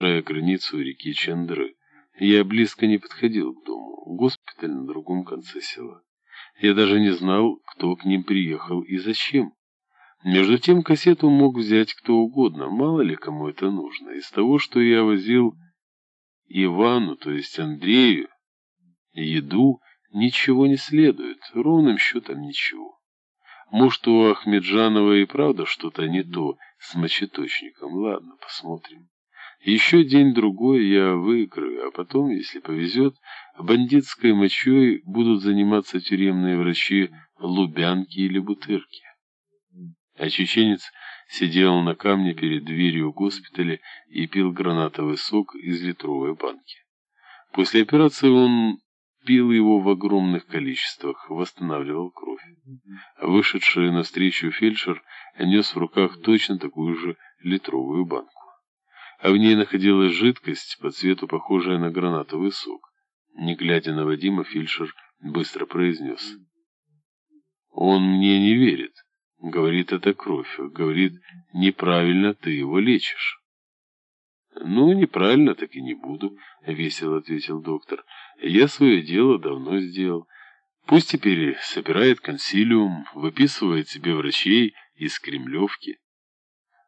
границу реки Чандры. Я близко не подходил к дому. Госпиталь на другом конце села. Я даже не знал, кто к ним приехал и зачем. Между тем кассету мог взять кто угодно, мало ли кому это нужно. Из того, что я возил Ивану, то есть Андрею, еду, ничего не следует, ровным счетом ничего. Может, у Ахмеджанова и правда что-то не то с мочеточником. Ладно, посмотрим. Еще день-другой я выиграю, а потом, если повезет, бандитской мочой будут заниматься тюремные врачи Лубянки или Бутырки. А чеченец сидел на камне перед дверью госпиталя и пил гранатовый сок из литровой банки. После операции он пил его в огромных количествах, восстанавливал кровь. Вышедший навстречу фельдшер нес в руках точно такую же литровую банку. А в ней находилась жидкость, по цвету похожая на гранатовый сок. Не глядя на Вадима, фельдшер быстро произнес. «Он мне не верит. Говорит, это кровь. Говорит, неправильно ты его лечишь». «Ну, неправильно, так и не буду», — весело ответил доктор. «Я свое дело давно сделал. Пусть теперь собирает консилиум, выписывает себе врачей из Кремлевки».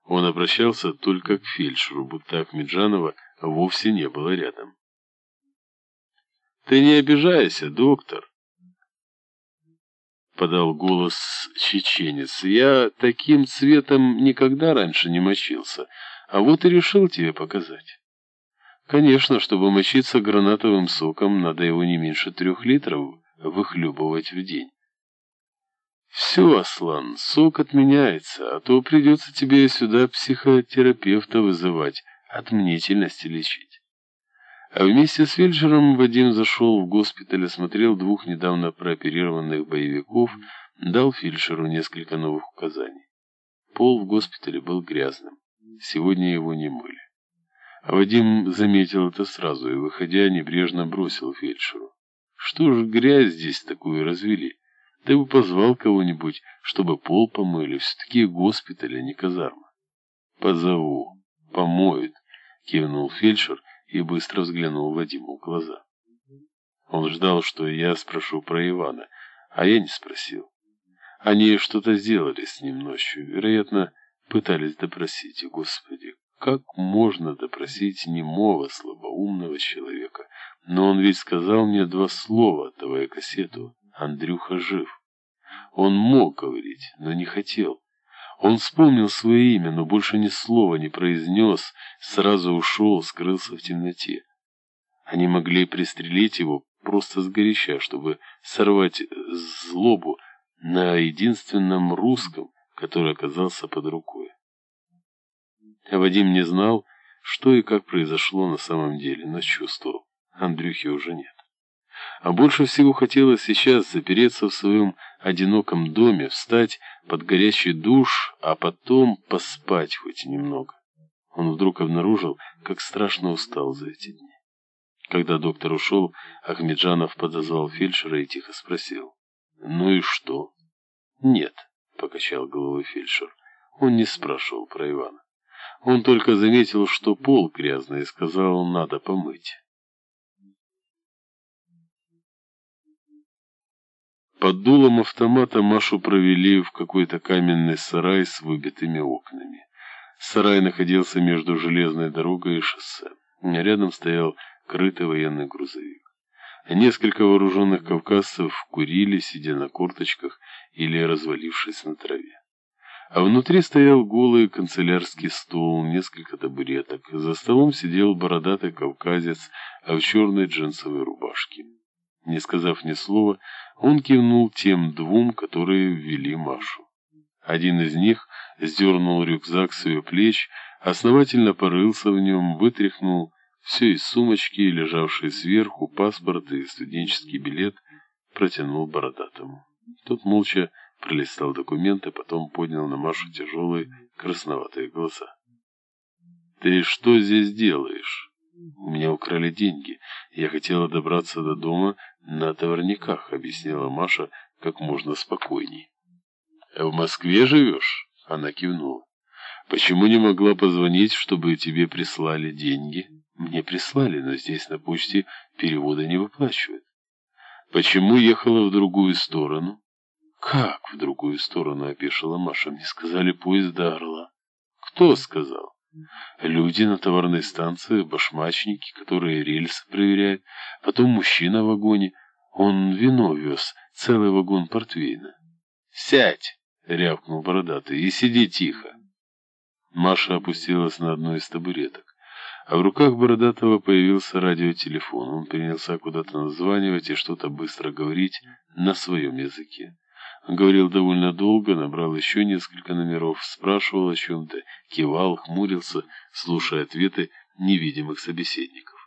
Он обращался только к фельдшеру, будто Ахмеджанова вовсе не было рядом. «Ты не обижайся, доктор», — подал голос чеченец. «Я таким цветом никогда раньше не мочился». А вот и решил тебе показать. Конечно, чтобы мочиться гранатовым соком, надо его не меньше трех литров выхлебывать в день. Все, Аслан, сок отменяется, а то придется тебе сюда психотерапевта вызывать, от мнительности лечить. А вместе с фельдшером Вадим зашел в госпиталь, осмотрел двух недавно прооперированных боевиков, дал фельдшеру несколько новых указаний. Пол в госпитале был грязным. Сегодня его не мыли. А Вадим заметил это сразу и, выходя, небрежно бросил фельдшеру. Что ж грязь здесь такую развели? Ты бы позвал кого-нибудь, чтобы пол помыли. Все-таки госпиталь, а не казарма. Позову. Помоют, кивнул фельдшер и быстро взглянул Вадиму в глаза. Он ждал, что я спрошу про Ивана, а я не спросил. Они что-то сделали с ним ночью. Вероятно, пытались допросить. Господи, как можно допросить немого, слабоумного человека? Но он ведь сказал мне два слова, отдавая кассету. Андрюха жив. Он мог говорить, но не хотел. Он вспомнил свое имя, но больше ни слова не произнес, сразу ушел, скрылся в темноте. Они могли пристрелить его просто сгоряча, чтобы сорвать злобу на единственном русском, который оказался под рукой. А Вадим не знал, что и как произошло на самом деле, но чувствовал, Андрюхи уже нет. А больше всего хотелось сейчас запереться в своем одиноком доме, встать под горячий душ, а потом поспать хоть немного. Он вдруг обнаружил, как страшно устал за эти дни. Когда доктор ушел, Ахмеджанов подозвал фельдшера и тихо спросил. «Ну и что?» «Нет», — покачал головой фельдшер. Он не спрашивал про Ивана. Он только заметил, что пол грязный, и сказал, надо помыть. Под дулом автомата Машу провели в какой-то каменный сарай с выбитыми окнами. Сарай находился между железной дорогой и шоссе. Рядом стоял крытый военный грузовик. Несколько вооруженных кавказцев курили, сидя на корточках или развалившись на траве. А внутри стоял голый канцелярский стол, несколько табуреток. За столом сидел бородатый кавказец в черной джинсовой рубашке. Не сказав ни слова, он кивнул тем двум, которые ввели Машу. Один из них сдернул рюкзак с ее плеч, основательно порылся в нем, вытряхнул все из сумочки, лежавшей сверху, паспорт и студенческий билет, протянул бородатому. Тот молча пролистал документы, потом поднял на Машу тяжелые красноватые глаза. «Ты что здесь делаешь? У меня украли деньги. Я хотела добраться до дома на товарниках», — объяснила Маша как можно спокойней. «В Москве живешь?» — она кивнула. Почему не могла позвонить, чтобы тебе прислали деньги? Мне прислали, но здесь на почте перевода не выплачивают. Почему ехала в другую сторону? Как в другую сторону, опешила Маша. Мне сказали, поезд до Орла. Кто сказал? Люди на товарной станции, башмачники, которые рельсы проверяют. Потом мужчина в вагоне. Он вино вез, целый вагон портвейна. «Сядь!» — рявкнул бородатый. «И сиди тихо!» Маша опустилась на одну из табуреток. А в руках Бородатого появился радиотелефон. Он принялся куда-то названивать и что-то быстро говорить на своем языке. Он говорил довольно долго, набрал еще несколько номеров, спрашивал о чем-то, кивал, хмурился, слушая ответы невидимых собеседников.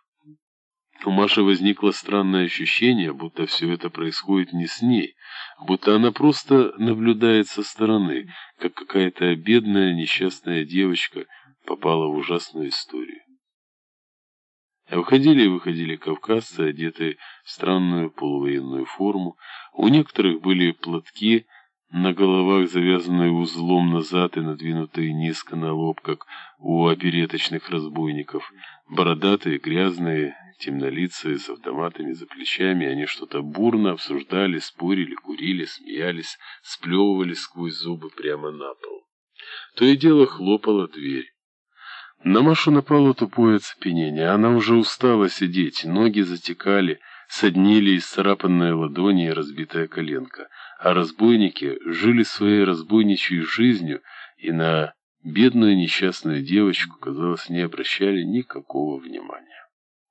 У Маши возникло странное ощущение, будто все это происходит не с ней, будто она просто наблюдает со стороны, как какая-то бедная несчастная девочка попала в ужасную историю. Входили и выходили кавказцы, одетые в странную полувоенную форму. У некоторых были платки, на головах завязанные узлом назад и надвинутые низко на лоб, как у опереточных разбойников. Бородатые, грязные, темнолицые, с автоматами за плечами, они что-то бурно обсуждали, спорили, курили, смеялись, сплевывали сквозь зубы прямо на пол. То и дело хлопала дверь. На Машу напало тупое оцепенение. Она уже устала сидеть, ноги затекали, соднили исцарапанные ладони и разбитая коленка. А разбойники жили своей разбойничьей жизнью и на бедную несчастную девочку, казалось, не обращали никакого внимания.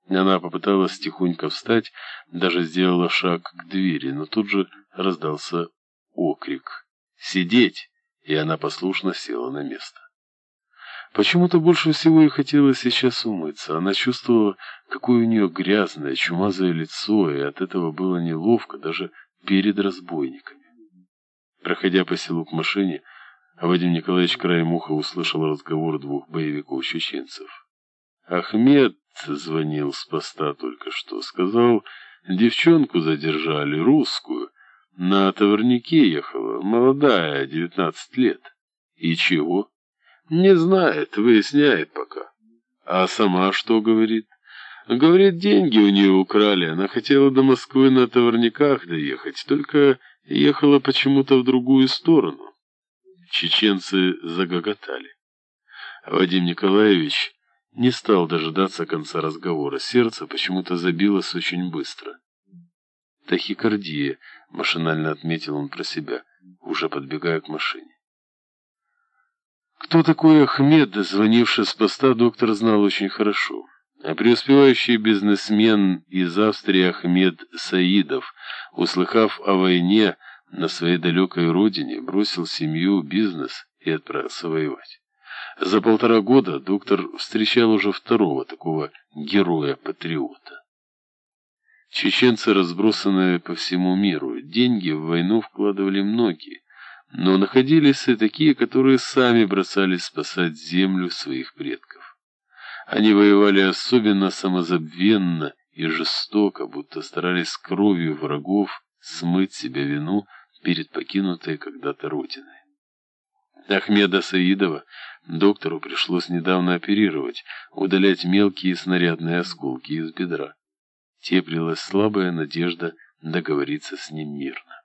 Она попыталась тихонько встать, даже сделала шаг к двери, но тут же раздался окрик «Сидеть!» и она послушно села на место. Почему-то больше всего ей хотелось сейчас умыться. Она чувствовала, какое у нее грязное, чумазое лицо, и от этого было неловко даже перед разбойниками. Проходя по селу к машине, Вадим Николаевич краем уха услышал разговор двух боевиков-чеченцев. Ахмед звонил с поста только что. Сказал, девчонку задержали, русскую. На товарнике ехала, молодая, девятнадцать лет. И чего? Не знает, выясняет пока. А сама что говорит? Говорит, деньги у нее украли. Она хотела до Москвы на товарниках доехать, только ехала почему-то в другую сторону. Чеченцы загоготали. Вадим Николаевич не стал дожидаться конца разговора. Сердце почему-то забилось очень быстро. Тахикардия, машинально отметил он про себя, уже подбегая к машине. Кто такой Ахмед, звонивший с поста, доктор знал очень хорошо. А преуспевающий бизнесмен из Австрии Ахмед Саидов, услыхав о войне на своей далекой родине, бросил семью, бизнес и отправился воевать. За полтора года доктор встречал уже второго такого героя-патриота. Чеченцы, разбросанные по всему миру, деньги в войну вкладывали многие, но находились и такие, которые сами бросались спасать землю своих предков. Они воевали особенно самозабвенно и жестоко, будто старались кровью врагов смыть себе вину перед покинутой когда-то родиной. Ахмеда Саидова доктору пришлось недавно оперировать, удалять мелкие снарядные осколки из бедра. Теплилась слабая надежда договориться с ним мирно.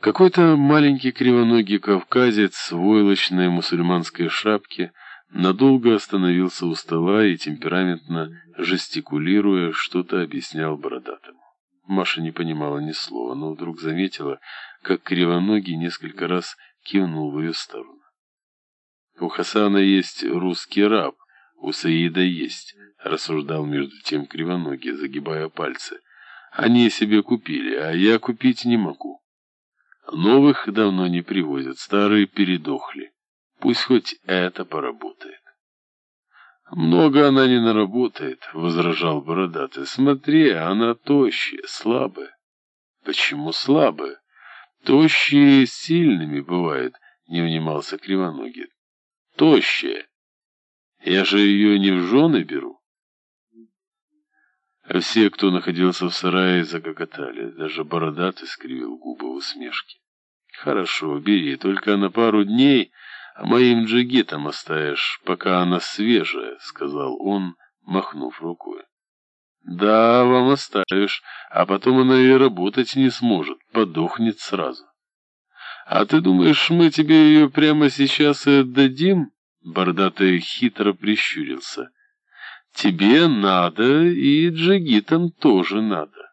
Какой-то маленький кривоногий кавказец в войлочной мусульманской шапке надолго остановился у стола и, темпераментно жестикулируя, что-то объяснял бородатому. Маша не понимала ни слова, но вдруг заметила, как кривоногий несколько раз кивнул в ее сторону. «У Хасана есть русский раб, у Саида есть», — рассуждал между тем кривоногий, загибая пальцы. «Они себе купили, а я купить не могу». Новых давно не привозят, старые передохли. Пусть хоть это поработает. «Много она не наработает», — возражал бородатый. «Смотри, она тощая, слабая». «Почему слабая? Тощие сильными бывают», — не внимался Кривоногий. «Тощая. Я же ее не в жены беру». А все, кто находился в сарае, загоготали. Даже бородатый скривил губы в усмешке. Хорошо, бери, только на пару дней, а моим джигитом оставишь, пока она свежая, сказал он, махнув рукой. Да, вам оставишь, а потом она и работать не сможет, подохнет сразу. А ты думаешь, мы тебе ее прямо сейчас и отдадим? Бордатый хитро прищурился. Тебе надо, и джигитам тоже надо.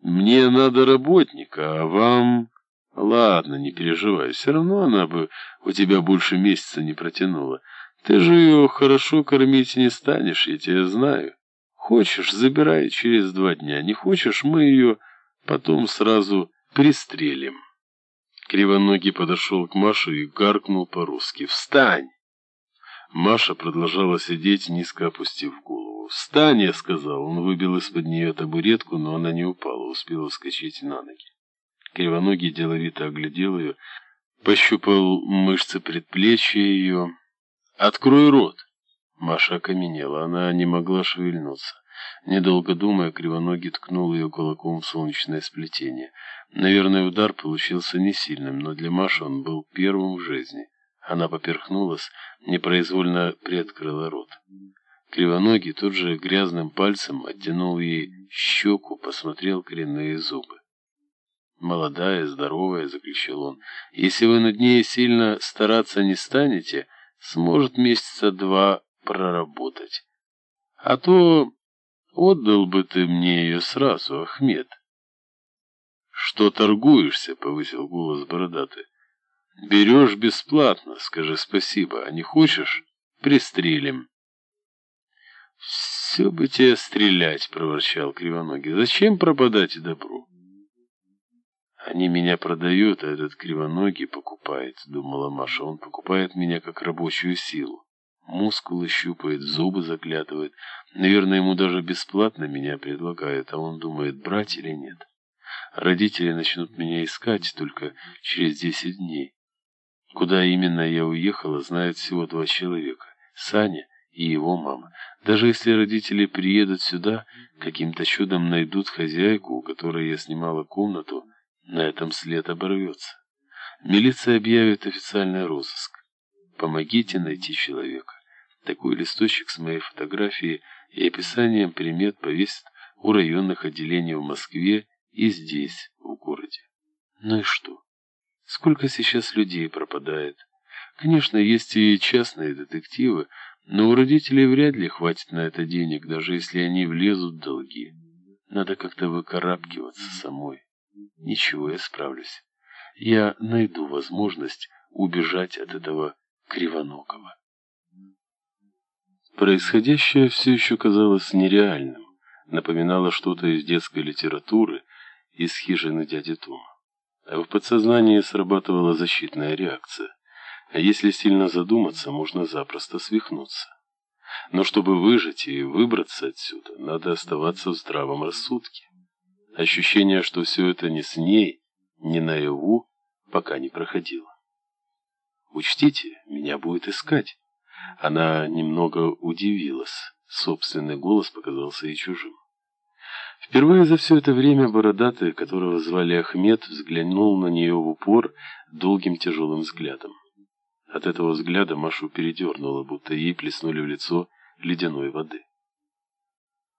Мне надо работника, а вам... Ладно, не переживай, все равно она бы у тебя больше месяца не протянула. Ты же ее хорошо кормить не станешь, я тебя знаю. Хочешь, забирай через два дня. Не хочешь, мы ее потом сразу пристрелим. Кривоногий подошел к Маше и гаркнул по-русски. «Встань!» Маша продолжала сидеть, низко опустив голову. «Встань!» — я сказал. Он выбил из-под нее табуретку, но она не упала, успела вскочить на ноги. Кривоногий деловито оглядел ее, пощупал мышцы предплечья ее. «Открой рот!» Маша окаменела, она не могла шевельнуться. Недолго думая, Кривоногий ткнул ее кулаком в солнечное сплетение. Наверное, удар получился не сильным, но для Маши он был первым в жизни. Она поперхнулась, непроизвольно приоткрыла рот. Кривоногий тут же грязным пальцем оттянул ей щеку, посмотрел коренные зубы. «Молодая, здоровая», — заключил он, — «если вы над ней сильно стараться не станете, сможет месяца два проработать. А то отдал бы ты мне ее сразу, Ахмед. Что торгуешься, повысил голос бородатый. Берешь бесплатно, скажи спасибо, а не хочешь, пристрелим. Все бы тебе стрелять, проворчал Кривоногий. Зачем пропадать добру? Они меня продают, а этот Кривоногий покупает, думала Маша. Он покупает меня как рабочую силу. Мускулы щупает, зубы заглядывает. Наверное, ему даже бесплатно меня предлагают, а он думает, брать или нет. Родители начнут меня искать только через десять дней. Куда именно я уехала, знает всего два человека. Саня и его мама. Даже если родители приедут сюда, каким-то чудом найдут хозяйку, у которой я снимала комнату, на этом след оборвется. Милиция объявит официальный розыск. Помогите найти человека. Такой листочек с моей фотографией и описанием примет повесят у районных отделений в Москве и здесь, в городе. Ну и что? Сколько сейчас людей пропадает? Конечно, есть и частные детективы, но у родителей вряд ли хватит на это денег, даже если они влезут в долги. Надо как-то выкарабкиваться самой. Ничего, я справлюсь. Я найду возможность убежать от этого Кривоногого. Происходящее все еще казалось нереальным, напоминало что-то из детской литературы, из хижины дяди Тома. А в подсознании срабатывала защитная реакция. А если сильно задуматься, можно запросто свихнуться. Но чтобы выжить и выбраться отсюда, надо оставаться в здравом рассудке. Ощущение, что все это не с ней, не наяву, пока не проходило. Учтите, меня будет искать. Она немного удивилась. Собственный голос показался ей чужим. Впервые за все это время бородатый, которого звали Ахмед, взглянул на нее в упор долгим тяжелым взглядом. От этого взгляда Машу передернуло, будто ей плеснули в лицо ледяной воды.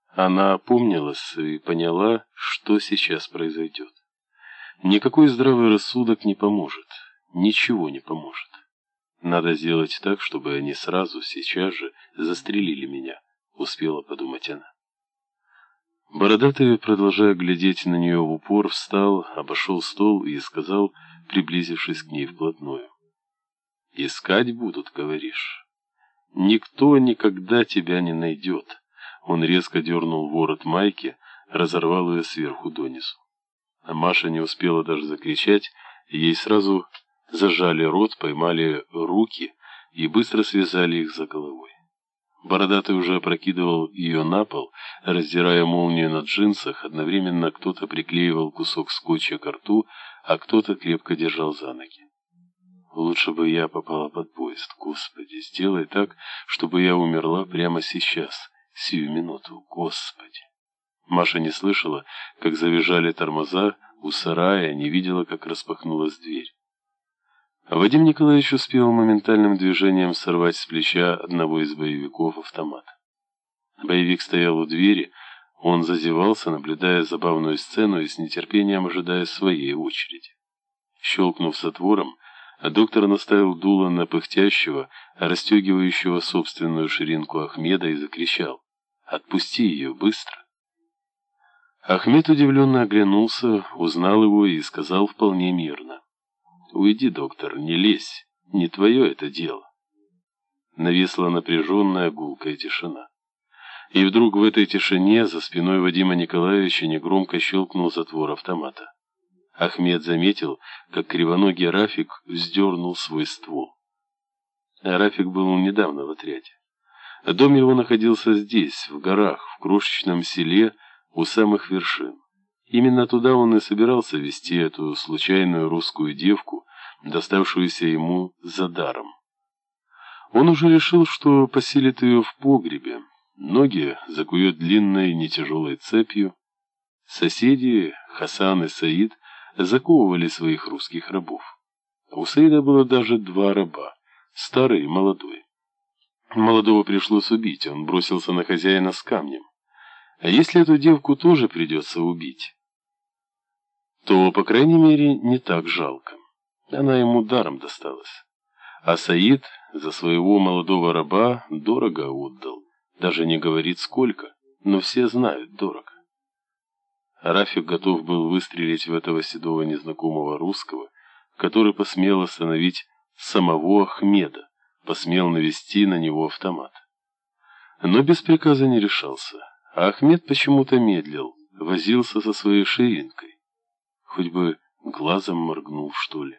Она опомнилась и поняла, что сейчас произойдет. Никакой здравый рассудок не поможет, ничего не поможет. Надо сделать так, чтобы они сразу, сейчас же, застрелили меня, успела подумать она. Бородатый, продолжая глядеть на нее в упор, встал, обошел стол и сказал, приблизившись к ней вплотную. «Искать будут, говоришь? Никто никогда тебя не найдет». Он резко дернул ворот майки, разорвал ее сверху донизу. А Маша не успела даже закричать, ей сразу зажали рот, поймали руки и быстро связали их за головой. Бородатый уже опрокидывал ее на пол, раздирая молнию на джинсах, одновременно кто-то приклеивал кусок скотча к рту, а кто-то крепко держал за ноги. Лучше бы я попала под поезд, Господи, сделай так, чтобы я умерла прямо сейчас, сию минуту, Господи. Маша не слышала, как завизжали тормоза у сарая, не видела, как распахнулась дверь. Вадим Николаевич успел моментальным движением сорвать с плеча одного из боевиков автомат. Боевик стоял у двери, он зазевался, наблюдая забавную сцену и с нетерпением ожидая своей очереди. Щелкнув затвором, доктор наставил дуло на пыхтящего, расстегивающего собственную ширинку Ахмеда и закричал «Отпусти ее, быстро!» Ахмед удивленно оглянулся, узнал его и сказал вполне мирно. «Уйди, доктор, не лезь, не твое это дело». Нависла напряженная гулкая тишина. И вдруг в этой тишине за спиной Вадима Николаевича негромко щелкнул затвор автомата. Ахмед заметил, как кривоногий Рафик вздернул свой ствол. Рафик был недавно в отряде. Дом его находился здесь, в горах, в крошечном селе, у самых вершин. Именно туда он и собирался вести эту случайную русскую девку, доставшуюся ему за даром. Он уже решил, что поселит ее в погребе, ноги закует длинной нетяжелой цепью. Соседи, Хасан и Саид, заковывали своих русских рабов. У Саида было даже два раба, старый и молодой. Молодого пришлось убить, он бросился на хозяина с камнем. А если эту девку тоже придется убить, то, по крайней мере, не так жалко. Она ему даром досталась. А Саид за своего молодого раба дорого отдал. Даже не говорит сколько, но все знают дорого. Рафик готов был выстрелить в этого седого незнакомого русского, который посмел остановить самого Ахмеда, посмел навести на него автомат. Но без приказа не решался. А Ахмед почему-то медлил, возился со своей ширинкой. Хоть бы глазом моргнул, что ли.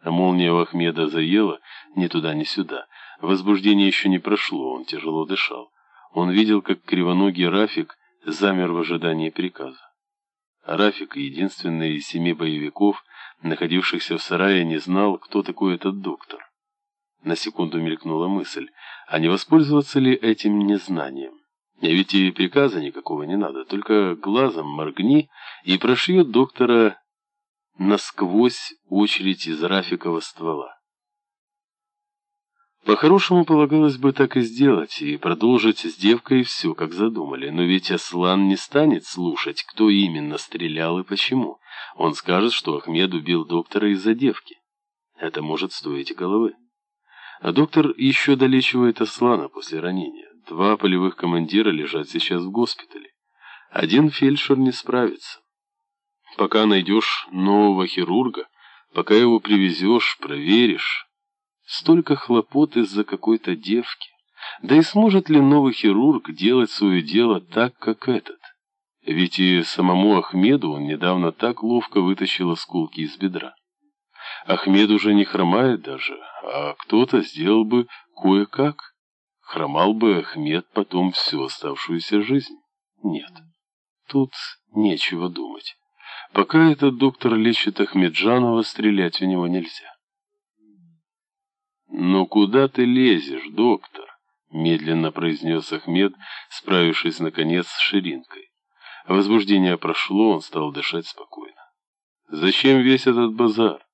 А молния у Ахмеда заела ни туда, ни сюда. Возбуждение еще не прошло, он тяжело дышал. Он видел, как кривоногий Рафик замер в ожидании приказа. Рафик, единственный из семи боевиков, находившихся в сарае, не знал, кто такой этот доктор. На секунду мелькнула мысль, а не воспользоваться ли этим незнанием? Ведь и приказа никакого не надо, только глазом моргни и прошьет доктора насквозь очередь из Рафикова ствола. По-хорошему полагалось бы так и сделать, и продолжить с девкой все, как задумали. Но ведь Аслан не станет слушать, кто именно стрелял и почему. Он скажет, что Ахмед убил доктора из-за девки. Это может стоить головы. А доктор еще долечивает Аслана после ранения. Два полевых командира лежат сейчас в госпитале. Один фельдшер не справится. Пока найдешь нового хирурга, пока его привезешь, проверишь. Столько хлопот из-за какой-то девки. Да и сможет ли новый хирург делать свое дело так, как этот? Ведь и самому Ахмеду он недавно так ловко вытащил осколки из бедра. Ахмед уже не хромает даже, а кто-то сделал бы кое-как. Хромал бы Ахмед потом всю оставшуюся жизнь? Нет, тут нечего думать. Пока этот доктор лечит Ахмеджанова, стрелять в него нельзя. «Ну куда ты лезешь, доктор?» — медленно произнес Ахмед, справившись, наконец, с ширинкой. Возбуждение прошло, он стал дышать спокойно. «Зачем весь этот базар?»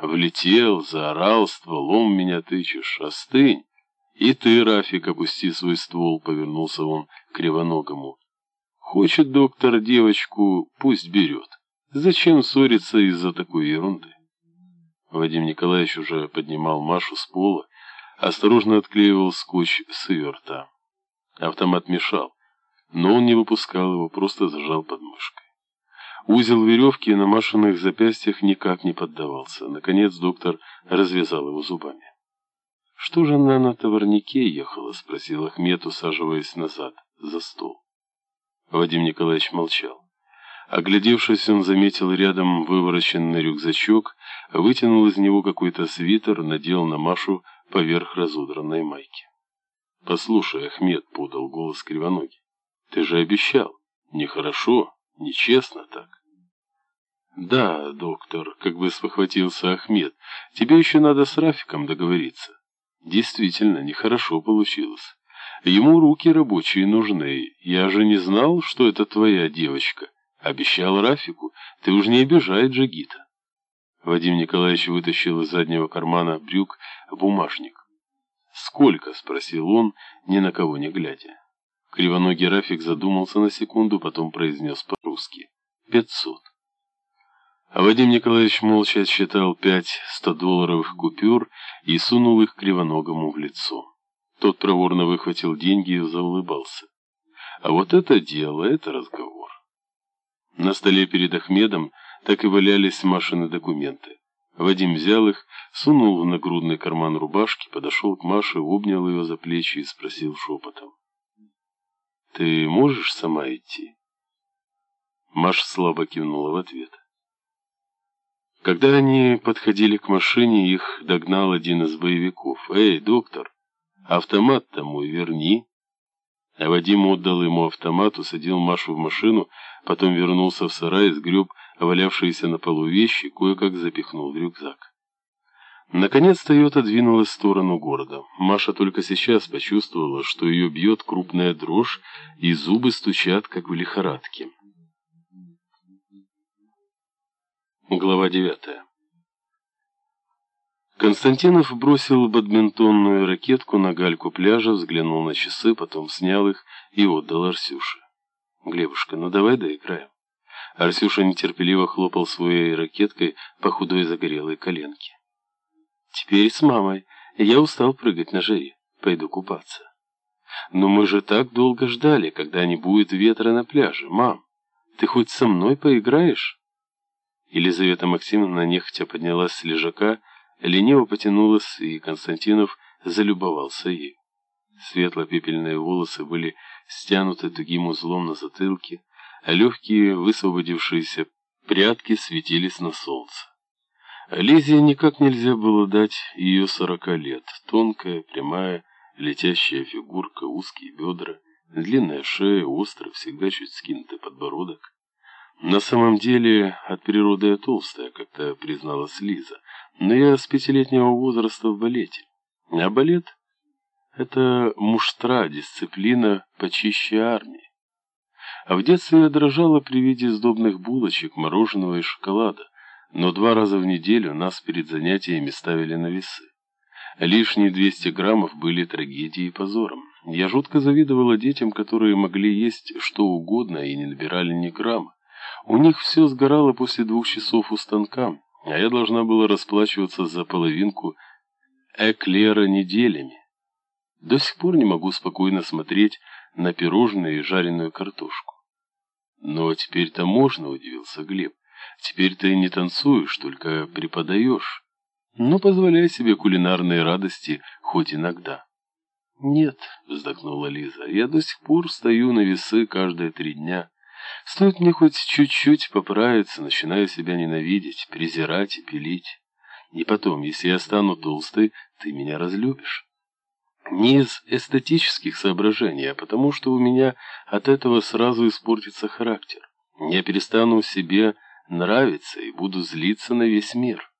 «Влетел, заорал, стволом меня тычешь. Остынь!» «И ты, Рафик, опусти свой ствол», — повернулся он к кривоногому. «Хочет доктор девочку, пусть берет. Зачем ссориться из-за такой ерунды?» Вадим Николаевич уже поднимал Машу с пола, осторожно отклеивал скотч с ее рта. Автомат мешал, но он не выпускал его, просто зажал подмышкой. Узел веревки на Машиных запястьях никак не поддавался. Наконец доктор развязал его зубами. «Что же она на товарнике ехала?» — спросил Ахмед, усаживаясь назад, за стол. Вадим Николаевич молчал. Оглядевшись, он заметил рядом вывороченный рюкзачок, вытянул из него какой-то свитер, надел на Машу поверх разодранной майки. «Послушай, Ахмед», — подал голос Кривоногий, — «ты же обещал. Нехорошо, нечестно так». «Да, доктор», — как бы спохватился Ахмед, — «тебе еще надо с Рафиком договориться». Действительно, нехорошо получилось. Ему руки рабочие нужны. Я же не знал, что это твоя девочка. Обещал Рафику. Ты уж не обижай Джагита. Вадим Николаевич вытащил из заднего кармана брюк бумажник. «Сколько?» — спросил он, ни на кого не глядя. Кривоногий Рафик задумался на секунду, потом произнес по-русски. «Пятьсот». А Вадим Николаевич молча отсчитал пять стодолларовых купюр и сунул их Кривоногому в лицо. Тот проворно выхватил деньги и заулыбался. А вот это дело, это разговор. На столе перед Ахмедом так и валялись Машины документы. Вадим взял их, сунул в нагрудный карман рубашки, подошел к Маше, обнял ее за плечи и спросил шепотом. «Ты можешь сама идти?» Маша слабо кивнула в ответ. Когда они подходили к машине, их догнал один из боевиков. «Эй, доктор, автомат-то мой верни!» А Вадим отдал ему автомат, усадил Машу в машину, потом вернулся в сарай, сгреб валявшиеся на полу вещи, кое-как запихнул в рюкзак. Наконец Тойота двинулась в сторону города. Маша только сейчас почувствовала, что ее бьет крупная дрожь, и зубы стучат, как в лихорадке. Глава девятая. Константинов бросил бадминтонную ракетку на гальку пляжа, взглянул на часы, потом снял их и отдал Арсюше. «Глебушка, ну давай доиграем». Арсюша нетерпеливо хлопал своей ракеткой по худой загорелой коленке. «Теперь с мамой. Я устал прыгать на жаре. Пойду купаться». «Но мы же так долго ждали, когда не будет ветра на пляже. Мам, ты хоть со мной поиграешь?» Елизавета Максимовна нехотя поднялась с лежака, лениво потянулась, и Константинов залюбовался ей. Светло-пепельные волосы были стянуты тугим узлом на затылке, а легкие высвободившиеся прядки светились на солнце. Лизе никак нельзя было дать ее сорока лет. Тонкая, прямая, летящая фигурка, узкие бедра, длинная шея, острый, всегда чуть скинутый подбородок. На самом деле, от природы я толстая, как-то призналась Лиза, но я с пятилетнего возраста в балете. А балет — это муштра, дисциплина почище армии. А в детстве я дрожала при виде сдобных булочек, мороженого и шоколада, но два раза в неделю нас перед занятиями ставили на весы. Лишние 200 граммов были трагедией и позором. Я жутко завидовала детям, которые могли есть что угодно и не набирали ни грамма. У них все сгорало после двух часов у станка, а я должна была расплачиваться за половинку эклера неделями. До сих пор не могу спокойно смотреть на пирожные и жареную картошку. Но теперь-то можно, удивился Глеб. Теперь ты не танцуешь, только преподаешь. Но позволяй себе кулинарные радости хоть иногда. Нет, вздохнула Лиза, я до сих пор стою на весы каждые три дня. Стоит мне хоть чуть-чуть поправиться, начинаю себя ненавидеть, презирать и пилить. И потом, если я стану толстой, ты меня разлюбишь. Не из эстетических соображений, а потому что у меня от этого сразу испортится характер. Я перестану себе нравиться и буду злиться на весь мир.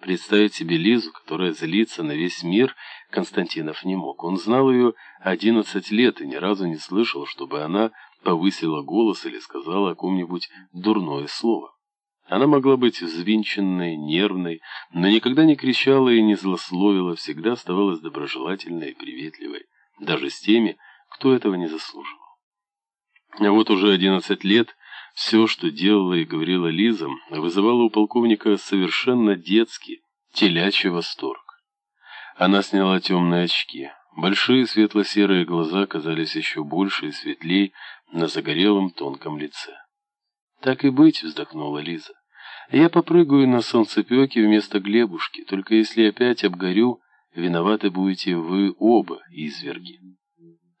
Представить себе Лизу, которая злится на весь мир, Константинов не мог. Он знал ее одиннадцать лет и ни разу не слышал, чтобы она повысила голос или сказала о ком-нибудь дурное слово. Она могла быть взвинченной, нервной, но никогда не кричала и не злословила, всегда оставалась доброжелательной и приветливой, даже с теми, кто этого не заслуживал. А вот уже одиннадцать лет все, что делала и говорила Лиза, вызывало у полковника совершенно детский, телячий восторг. Она сняла темные очки. Большие светло-серые глаза казались еще больше и светлей на загорелом тонком лице. «Так и быть», — вздохнула Лиза. «Я попрыгаю на солнцепеке вместо Глебушки, только если опять обгорю, виноваты будете вы оба, изверги».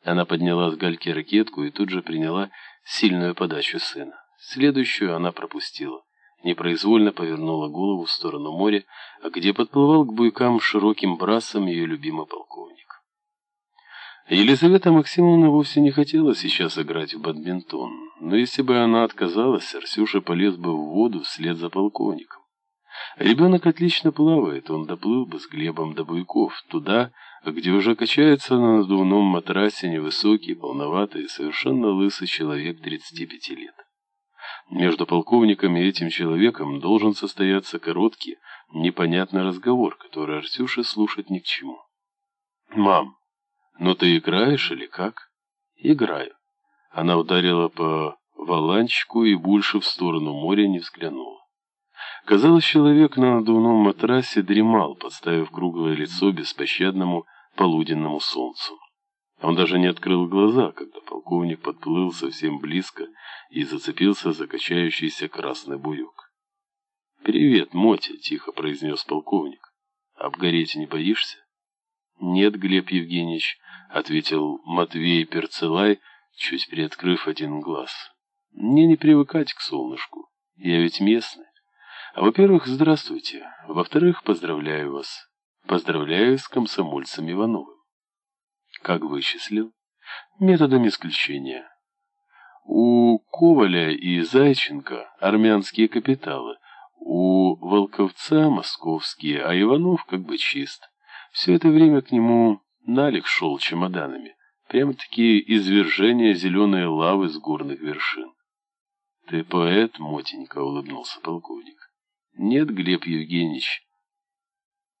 Она подняла с гальки ракетку и тут же приняла сильную подачу сына. Следующую она пропустила. Непроизвольно повернула голову в сторону моря, где подплывал к буйкам широким брасом ее любимый полковник. Елизавета Максимовна вовсе не хотела сейчас играть в бадминтон, но если бы она отказалась, Арсюша полез бы в воду вслед за полковником. Ребенок отлично плавает, он доплыл бы с Глебом до Буйков, туда, где уже качается на надувном матрасе невысокий, полноватый, совершенно лысый человек 35 лет. Между полковником и этим человеком должен состояться короткий, непонятный разговор, который Артюше слушать ни к чему. «Мам, ну ты играешь или как?» «Играю». Она ударила по валанчику и больше в сторону моря не взглянула. Казалось, человек на надувном матрасе дремал, подставив круглое лицо беспощадному полуденному солнцу. Он даже не открыл глаза, когда полковник подплыл совсем близко и зацепился за качающийся красный буек. «Привет, Мотя», — тихо произнес полковник. «Обгореть не боишься?» «Нет, Глеб Евгеньевич», — ответил Матвей Перцелай, чуть приоткрыв один глаз. «Мне не привыкать к солнышку. Я ведь местный. Во-первых, здравствуйте. Во-вторых, поздравляю вас. Поздравляю с комсомольцем Ивановым. Как вычислил? Методом исключения. У Коваля и Зайченко армянские капиталы, у Волковца московские, а Иванов как бы чист. Все это время к нему налик шел чемоданами. Прямо-таки извержение зеленой лавы с горных вершин. «Ты поэт, Мотенька», — улыбнулся полковник. Нет, Глеб Евгеньевич.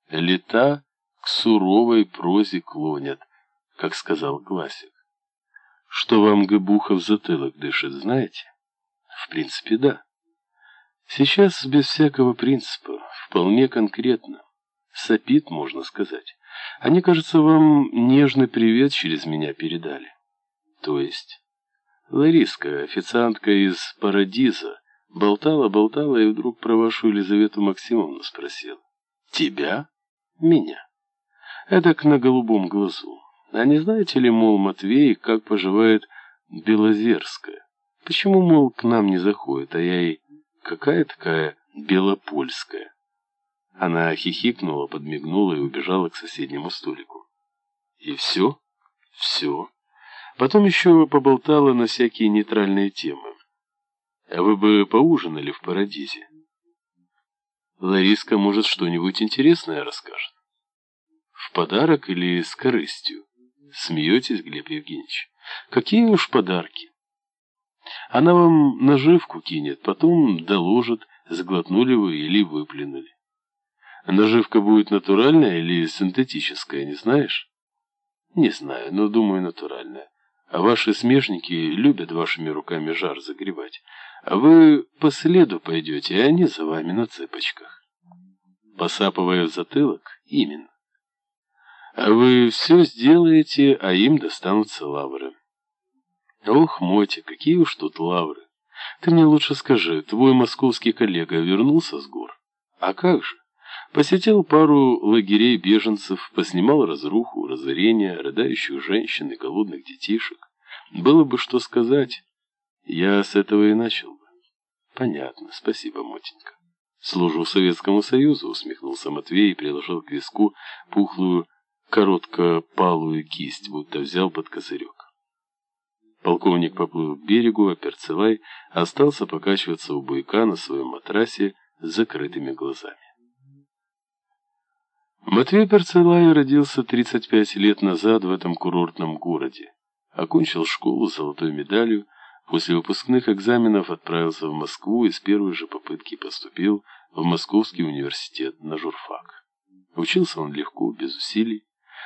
Лета к суровой прозе клонят, как сказал классик. Что вам Гыбуха в затылок дышит, знаете? В принципе, да. Сейчас без всякого принципа, вполне конкретно. Сопит, можно сказать. Они, кажется, вам нежный привет через меня передали. То есть... Лариска, официантка из Парадиза, Болтала, болтала и вдруг про вашу Елизавету Максимовну спросила. Тебя? Меня. Эдак на голубом глазу. А не знаете ли, мол, Матвей, как поживает Белозерская? Почему, мол, к нам не заходит, а я и какая такая Белопольская? Она хихикнула, подмигнула и убежала к соседнему столику. И все? Все. Потом еще поболтала на всякие нейтральные темы. А вы бы поужинали в Парадизе. Лариска, может, что-нибудь интересное расскажет. В подарок или с корыстью? Смеетесь, Глеб Евгеньевич? Какие уж подарки. Она вам наживку кинет, потом доложит, сглотнули вы или выплюнули. Наживка будет натуральная или синтетическая, не знаешь? Не знаю, но думаю, натуральная. А ваши смежники любят вашими руками жар загревать. А вы по следу пойдете, и они за вами на цыпочках. Посапывая в затылок, именно. А вы все сделаете, а им достанутся лавры. Ох, Мотя, какие уж тут лавры. Ты мне лучше скажи, твой московский коллега вернулся с гор? А как же? Посетил пару лагерей беженцев, поснимал разруху, разорение, рыдающих женщин и голодных детишек. Было бы что сказать. Я с этого и начал бы. Понятно, спасибо, Мотенька. Служу Советскому Союзу, усмехнулся Матвей и приложил к виску пухлую, короткопалую кисть, будто взял под козырек. Полковник поплыл к берегу, а Перцевай остался покачиваться у буйка на своем матрасе с закрытыми глазами. Матвей Перцелай родился 35 лет назад в этом курортном городе. Окончил школу с золотой медалью, после выпускных экзаменов отправился в Москву и с первой же попытки поступил в Московский университет на журфак. Учился он легко, без усилий.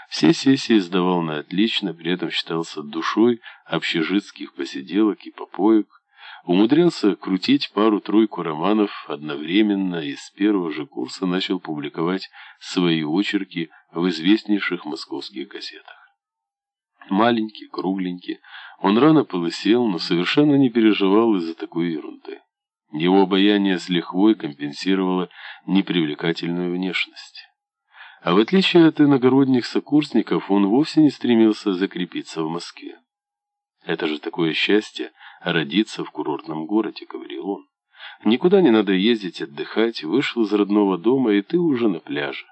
Все сессии сдавал на отлично, при этом считался душой общежитских посиделок и попоек, Умудрялся крутить пару-тройку романов одновременно и с первого же курса начал публиковать свои очерки в известнейших московских газетах. Маленький, кругленький, он рано полысел, но совершенно не переживал из-за такой ерунды. Его обаяние с лихвой компенсировало непривлекательную внешность. А в отличие от иногородних сокурсников, он вовсе не стремился закрепиться в Москве. Это же такое счастье родиться в курортном городе, говорил он. Никуда не надо ездить отдыхать, вышел из родного дома, и ты уже на пляже.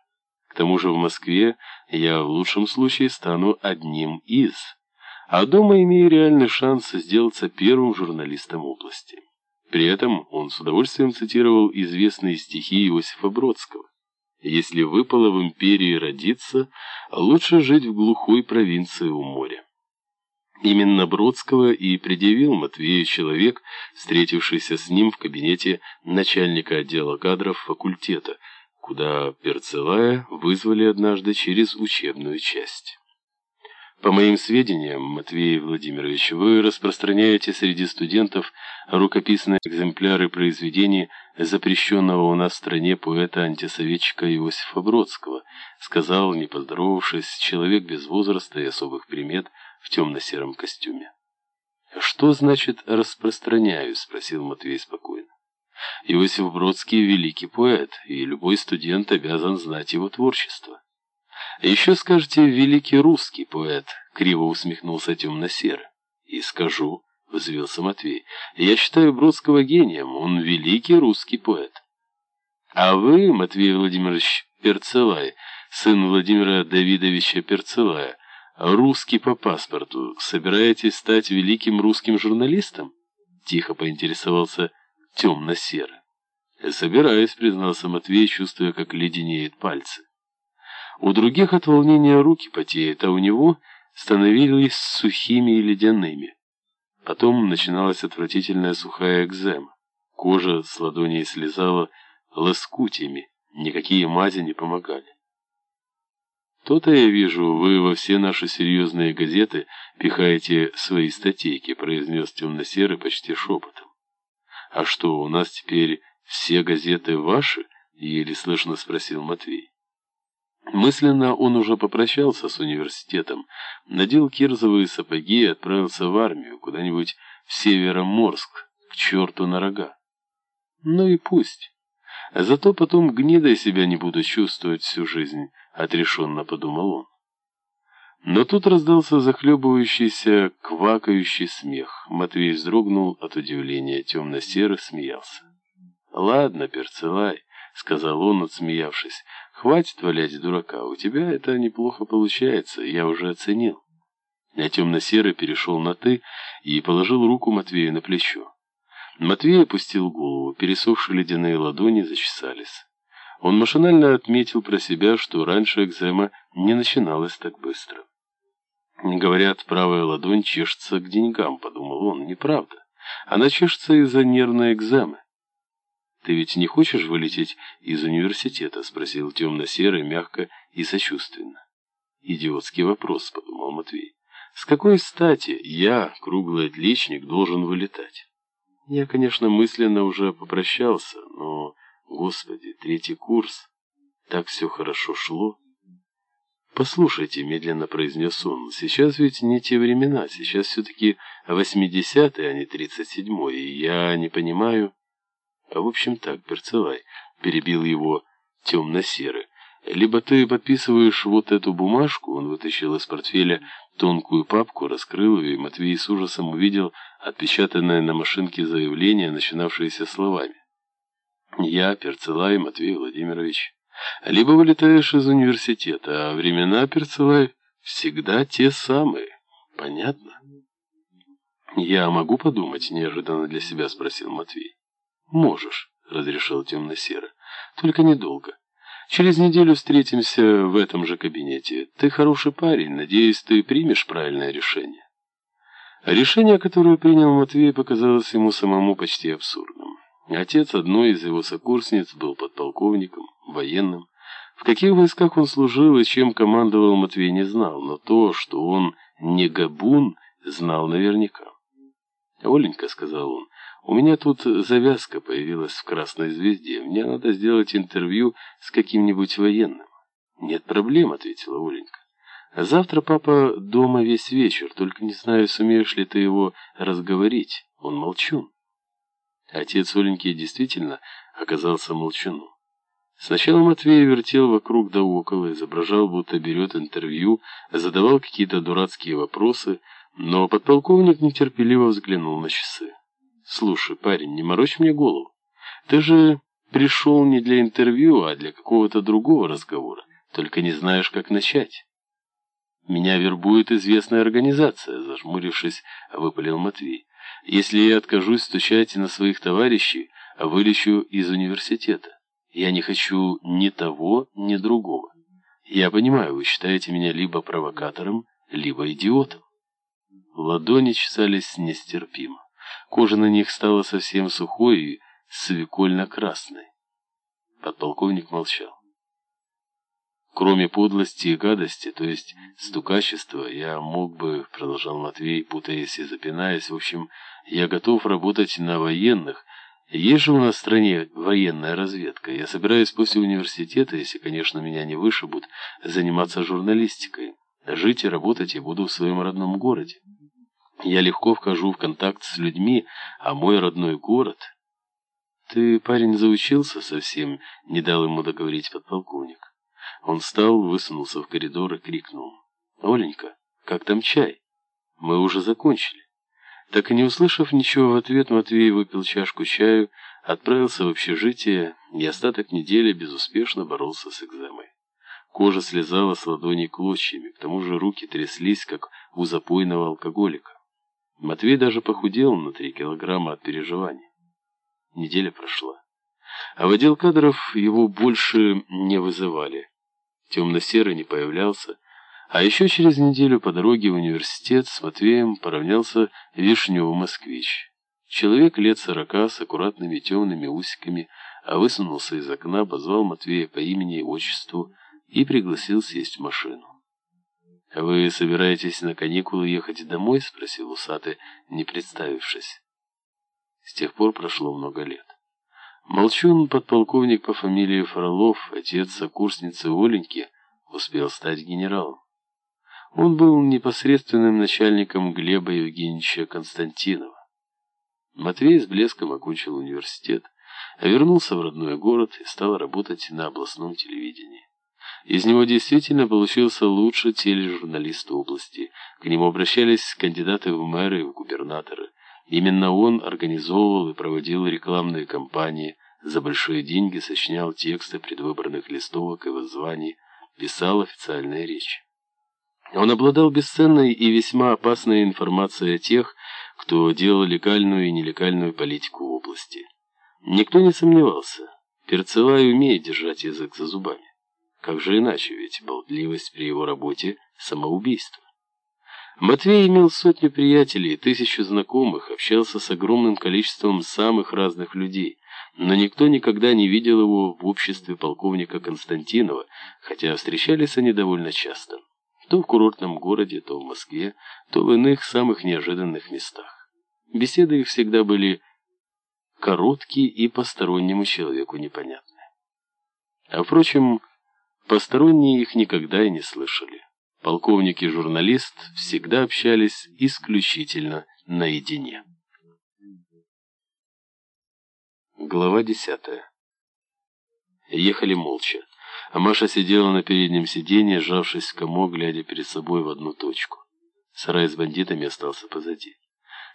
К тому же в Москве я в лучшем случае стану одним из. А дома имею реальный шанс сделаться первым журналистом области. При этом он с удовольствием цитировал известные стихи Иосифа Бродского. «Если выпало в империи родиться, лучше жить в глухой провинции у моря». Именно Бродского и предъявил Матвею человек, встретившийся с ним в кабинете начальника отдела кадров факультета, куда Перцелая вызвали однажды через учебную часть. По моим сведениям, Матвей Владимирович, вы распространяете среди студентов рукописные экземпляры произведений запрещенного у нас в стране поэта-антисоветчика Иосифа Бродского, сказал, не поздоровавшись, человек без возраста и особых примет, в темно-сером костюме. «Что значит «распространяю»?» — спросил Матвей спокойно. «Иосиф Бродский — великий поэт, и любой студент обязан знать его творчество». «Еще скажете «великий русский поэт», — криво усмехнулся темно-серый. «И скажу», — взвился Матвей, — «я считаю Бродского гением, он великий русский поэт». «А вы, Матвей Владимирович Перцелай, сын Владимира Давидовича Перцелая, русский по паспорту, собираетесь стать великим русским журналистом?» Тихо поинтересовался темно-серый. «Собираюсь», — признался Матвей, чувствуя, как леденеют пальцы. У других от волнения руки потеют, а у него становились сухими и ледяными. Потом начиналась отвратительная сухая экзема. Кожа с ладоней слезала лоскутиями, никакие мази не помогали. «То-то я вижу, вы во все наши серьезные газеты пихаете свои статейки», произнес темно-серый почти шепотом. «А что, у нас теперь все газеты ваши?» еле слышно спросил Матвей. Мысленно он уже попрощался с университетом, надел кирзовые сапоги и отправился в армию, куда-нибудь в Североморск, к черту на рога. Ну и пусть. Зато потом гнидой себя не буду чувствовать всю жизнь, отрешенно подумал он. Но тут раздался захлебывающийся, квакающий смех. Матвей вздрогнул от удивления, темно-серый смеялся. «Ладно, перцелай», — сказал он, отсмеявшись, — «хватит валять дурака, у тебя это неплохо получается, я уже оценил». А темно-серый перешел на «ты» и положил руку Матвею на плечо. Матвей опустил голову, пересохшие ледяные ладони зачесались. Он машинально отметил про себя, что раньше экзема не начиналась так быстро. «Говорят, правая ладонь чешется к деньгам», — подумал он. «Неправда. Она чешется из-за нервной экземы». «Ты ведь не хочешь вылететь из университета?» — спросил темно-серый, мягко и сочувственно. «Идиотский вопрос», — подумал Матвей. «С какой стати я, круглый отличник, должен вылетать?» Я, конечно, мысленно уже попрощался, но... Господи, третий курс. Так все хорошо шло. «Послушайте», — медленно произнес он, — «сейчас ведь не те времена, сейчас все-таки восьмидесятые, а не тридцать седьмой, и я не понимаю...» «А в общем так, Перцелай», — перебил его темно-серый, «либо ты подписываешь вот эту бумажку», — он вытащил из портфеля тонкую папку, раскрыл ее, и Матвей с ужасом увидел отпечатанное на машинке заявление, начинавшееся словами. Я, Перцелай Матвей Владимирович. Либо вылетаешь из университета, а времена, Перцелай, всегда те самые. Понятно? Я могу подумать, неожиданно для себя спросил Матвей. Можешь, разрешил темно-серо. Только недолго. Через неделю встретимся в этом же кабинете. Ты хороший парень, надеюсь, ты примешь правильное решение. Решение, которое принял Матвей, показалось ему самому почти абсурдным. Отец одной из его сокурсниц был подполковником, военным. В каких войсках он служил и чем командовал, Матвей не знал, но то, что он не габун, знал наверняка. «Оленька», — сказал он, — «у меня тут завязка появилась в «Красной звезде». Мне надо сделать интервью с каким-нибудь военным». «Нет проблем», — ответила Оленька. «Завтра папа дома весь вечер, только не знаю, сумеешь ли ты его разговорить. Он молчун». Отец Оленьки действительно оказался молчаном. Сначала Матвей вертел вокруг да около, изображал, будто берет интервью, задавал какие-то дурацкие вопросы, но подполковник нетерпеливо взглянул на часы. «Слушай, парень, не морочь мне голову. Ты же пришел не для интервью, а для какого-то другого разговора, только не знаешь, как начать». «Меня вербует известная организация», — зажмурившись, выпалил Матвей. Если я откажусь стучать на своих товарищей, вылечу из университета. Я не хочу ни того, ни другого. Я понимаю, вы считаете меня либо провокатором, либо идиотом. Ладони чесались нестерпимо. Кожа на них стала совсем сухой и свекольно-красной. Подполковник молчал. Кроме подлости и гадости, то есть стукачества, я мог бы, продолжал Матвей, путаясь и запинаясь, в общем, я готов работать на военных. Есть же у нас в стране военная разведка. Я собираюсь после университета, если, конечно, меня не вышибут, заниматься журналистикой. Жить и работать я буду в своем родном городе. Я легко вхожу в контакт с людьми, а мой родной город... Ты, парень, заучился совсем, не дал ему договорить подполковник. Он встал, высунулся в коридор и крикнул. «Оленька, как там чай? Мы уже закончили». Так и не услышав ничего в ответ, Матвей выпил чашку чаю, отправился в общежитие и остаток недели безуспешно боролся с экземой. Кожа слезала с ладоней клочьями, к тому же руки тряслись, как у запойного алкоголика. Матвей даже похудел на три килограмма от переживаний. Неделя прошла. А в отдел кадров его больше не вызывали. Темно-серый не появлялся. А еще через неделю по дороге в университет с Матвеем поравнялся Вишнев москвич. Человек лет сорока с аккуратными темными усиками, а высунулся из окна, позвал Матвея по имени и отчеству и пригласил сесть в машину. «А вы собираетесь на каникулы ехать домой?» — спросил усатый, не представившись. С тех пор прошло много лет. Молчун, подполковник по фамилии Фролов, отец сокурсницы Оленьки, успел стать генералом. Он был непосредственным начальником Глеба Евгеньевича Константинова. Матвей с блеском окончил университет, а вернулся в родной город и стал работать на областном телевидении. Из него действительно получился лучший тележурналист области. К нему обращались кандидаты в мэры и в губернаторы. Именно он организовывал и проводил рекламные кампании, за большие деньги сочинял тексты предвыборных листовок и воззваний, писал официальные речи. Он обладал бесценной и весьма опасной информацией о тех, кто делал легальную и нелегальную политику области. Никто не сомневался, Перцелай умеет держать язык за зубами. Как же иначе, ведь болтливость при его работе – самоубийство. Матвей имел сотню приятелей, тысячу знакомых, общался с огромным количеством самых разных людей, но никто никогда не видел его в обществе полковника Константинова, хотя встречались они довольно часто. То в курортном городе, то в Москве, то в иных самых неожиданных местах. Беседы их всегда были короткие и постороннему человеку непонятны. А впрочем, посторонние их никогда и не слышали. Полковник и журналист всегда общались исключительно наедине. Глава десятая. Ехали молча, а Маша сидела на переднем сиденье, сжавшись в комок, глядя перед собой в одну точку. Сарай с бандитами остался позади.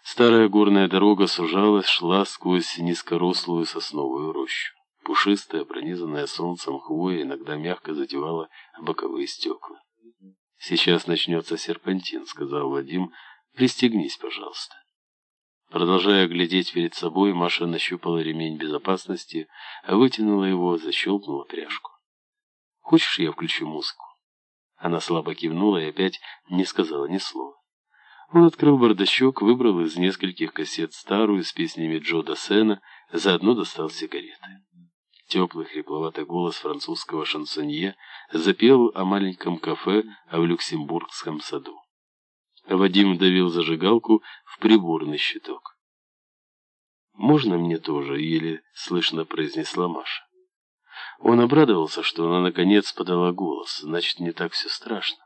Старая горная дорога сужалась, шла сквозь низкорослую сосновую рощу. Пушистая, пронизанная солнцем хвоя иногда мягко задевала боковые стекла. «Сейчас начнется серпантин», — сказал Вадим. «Пристегнись, пожалуйста». Продолжая глядеть перед собой, Маша нащупала ремень безопасности, вытянула его, защелкнула пряжку. «Хочешь, я включу музыку?» Она слабо кивнула и опять не сказала ни слова. Он открыл бардачок, выбрал из нескольких кассет старую с песнями Джо Дассена, заодно достал сигареты. Теплый хрипловатый голос французского шансонье запел о маленьком кафе в Люксембургском саду. Вадим давил зажигалку в приборный щиток. «Можно мне тоже?» — еле слышно произнесла Маша. Он обрадовался, что она наконец подала голос, значит, не так все страшно.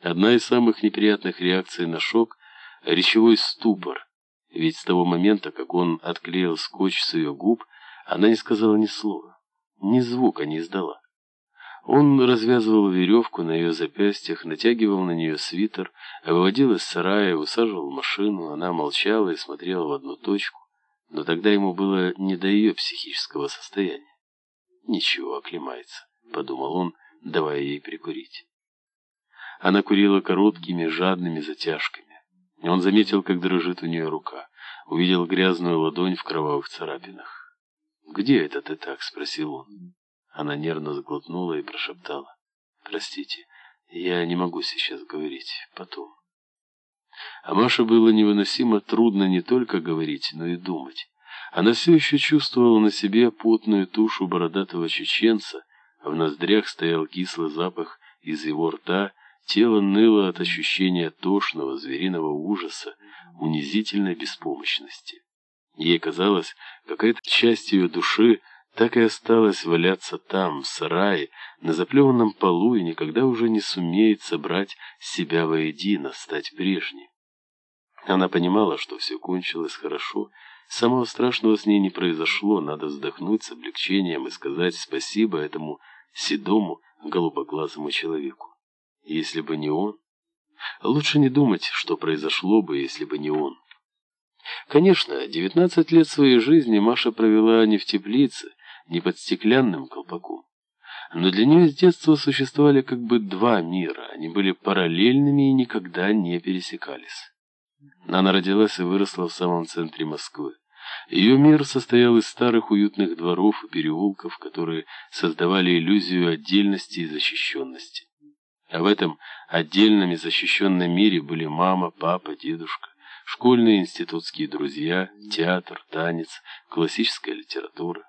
Одна из самых неприятных реакций на шок — речевой ступор, ведь с того момента, как он отклеил скотч с ее губ, она не сказала ни слова, ни звука не издала. Он развязывал веревку на ее запястьях, натягивал на нее свитер, выводил из сарая, усаживал машину. Она молчала и смотрела в одну точку, но тогда ему было не до ее психического состояния. «Ничего, оклемается», — подумал он, давая ей прикурить. Она курила короткими, жадными затяжками. Он заметил, как дрожит у нее рука. увидел грязную ладонь в кровавых царапинах. «Где это ты так?» — спросил он. Она нервно сглотнула и прошептала. «Простите, я не могу сейчас говорить. Потом». А Маше было невыносимо трудно не только говорить, но и думать. Она все еще чувствовала на себе потную тушу бородатого чеченца, а в ноздрях стоял кислый запах из его рта, тело ныло от ощущения тошного звериного ужаса, унизительной беспомощности. Ей казалось, какая-то часть ее души так и осталась валяться там, в сарае, на заплеванном полу и никогда уже не сумеет собрать себя воедино, стать прежней. Она понимала, что все кончилось хорошо, самого страшного с ней не произошло, надо вздохнуть с облегчением и сказать спасибо этому седому, голубоглазому человеку. Если бы не он... Лучше не думать, что произошло бы, если бы не он. Конечно, девятнадцать лет своей жизни Маша провела не в теплице, не под стеклянным колпаком. Но для нее с детства существовали как бы два мира, они были параллельными и никогда не пересекались. Она родилась и выросла в самом центре Москвы. Ее мир состоял из старых уютных дворов и переулков, которые создавали иллюзию отдельности и защищенности. А в этом отдельном и защищенном мире были мама, папа, дедушка, школьные институтские друзья, театр, танец, классическая литература.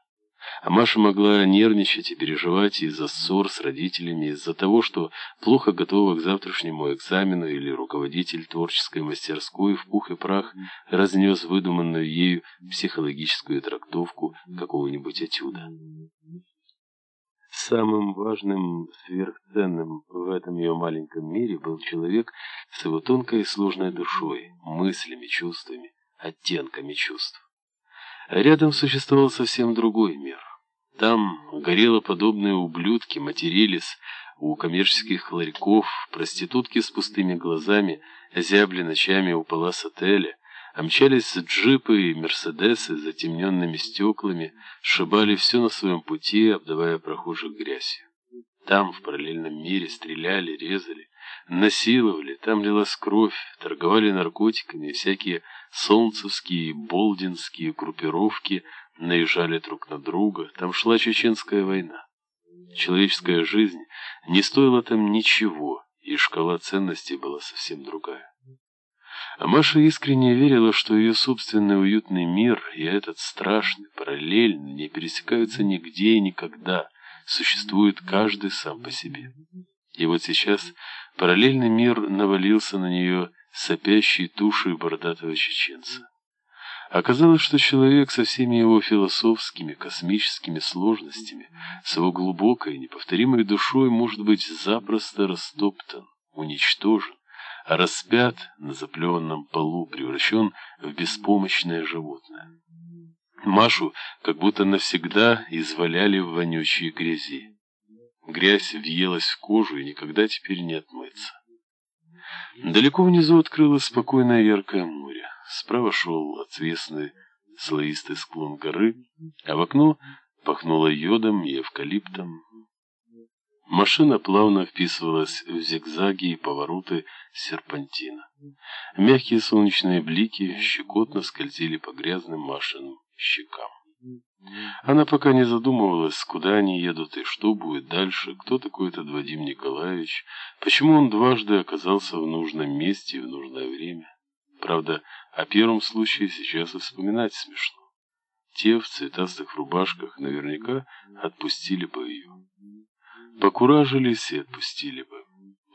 А Маша могла нервничать и переживать из-за ссор с родителями, из-за того, что плохо готова к завтрашнему экзамену или руководитель творческой мастерской в пух и прах разнес выдуманную ею психологическую трактовку какого-нибудь этюда. Самым важным, сверхценным в этом ее маленьком мире был человек с его тонкой и сложной душой, мыслями, чувствами, оттенками чувств. Рядом существовал совсем другой мир. Там горело подобные ублюдки, матерились у коммерческих ларьков, проститутки с пустыми глазами, зябли ночами у палас отеля, омчались джипы и мерседесы с затемненными стеклами, сшибали все на своем пути, обдавая прохожих грязью. Там, в параллельном мире, стреляли, резали, насиловали, там лилась кровь, торговали наркотиками, всякие солнцевские и болдинские группировки наезжали друг на друга, там шла чеченская война. Человеческая жизнь не стоила там ничего, и шкала ценностей была совсем другая. А Маша искренне верила, что ее собственный уютный мир и этот страшный, параллельный, не пересекаются нигде и никогда, существует каждый сам по себе. И вот сейчас параллельный мир навалился на нее сопящей тушей бородатого чеченца. Оказалось, что человек со всеми его философскими, космическими сложностями, с его глубокой, неповторимой душой может быть запросто растоптан, уничтожен, распят на заплеванном полу, превращен в беспомощное животное. Машу как будто навсегда изваляли в вонючей грязи. Грязь въелась в кожу и никогда теперь не отмыться. Далеко внизу открылось спокойное яркое море. Справа шел отвесный слоистый склон горы, а в окно пахнуло йодом и эвкалиптом. Машина плавно вписывалась в зигзаги и повороты серпантина. Мягкие солнечные блики щекотно скользили по грязным Машиным щекам. Она пока не задумывалась, куда они едут и что будет дальше, кто такой этот Вадим Николаевич, почему он дважды оказался в нужном месте и в нужное время. Правда, о первом случае сейчас и вспоминать смешно. Те в цветастых рубашках наверняка отпустили бы ее. Покуражились и отпустили бы.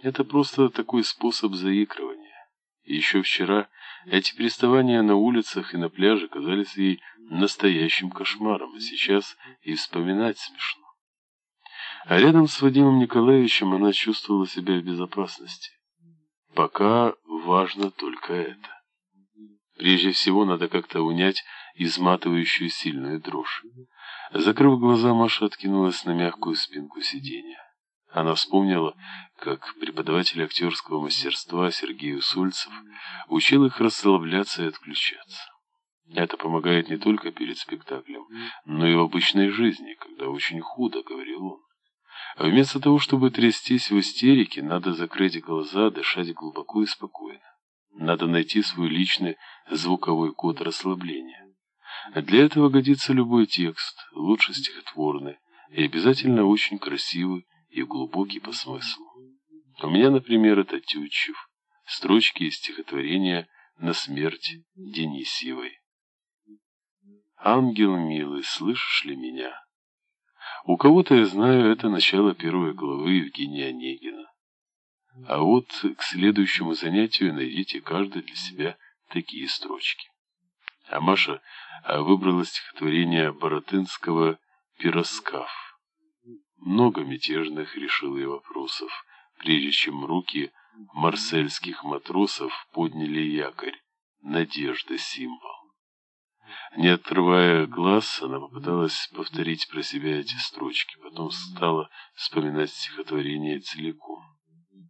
Это просто такой способ заигрывания. Еще вчера эти приставания на улицах и на пляже казались ей настоящим кошмаром, а сейчас и вспоминать смешно. А рядом с Вадимом Николаевичем она чувствовала себя в безопасности. Пока важно только это. Прежде всего надо как-то унять изматывающую сильную дрожь. Закрыв глаза, Маша откинулась на мягкую спинку сиденья. Она вспомнила, как преподаватель актерского мастерства Сергей Усольцев учил их расслабляться и отключаться. Это помогает не только перед спектаклем, но и в обычной жизни, когда очень худо, говорил он. А вместо того, чтобы трястись в истерике, надо закрыть глаза, дышать глубоко и спокойно. Надо найти свой личный звуковой код расслабления. Для этого годится любой текст, лучше стихотворный, и обязательно очень красивый и глубокий по смыслу. У меня, например, это Тютчев, строчки из стихотворения «На смерть Денисьевой». «Ангел милый, слышишь ли меня?» У кого-то, я знаю, это начало первой главы Евгения Онегина. А вот к следующему занятию найдите каждый для себя такие строчки. А Маша выбрала стихотворение Боротынского «Пироскаф». Много мятежных решил я вопросов, прежде чем руки марсельских матросов подняли якорь, надежда символ. Не открывая глаз, она попыталась повторить про себя эти строчки, потом стала вспоминать стихотворение целиком.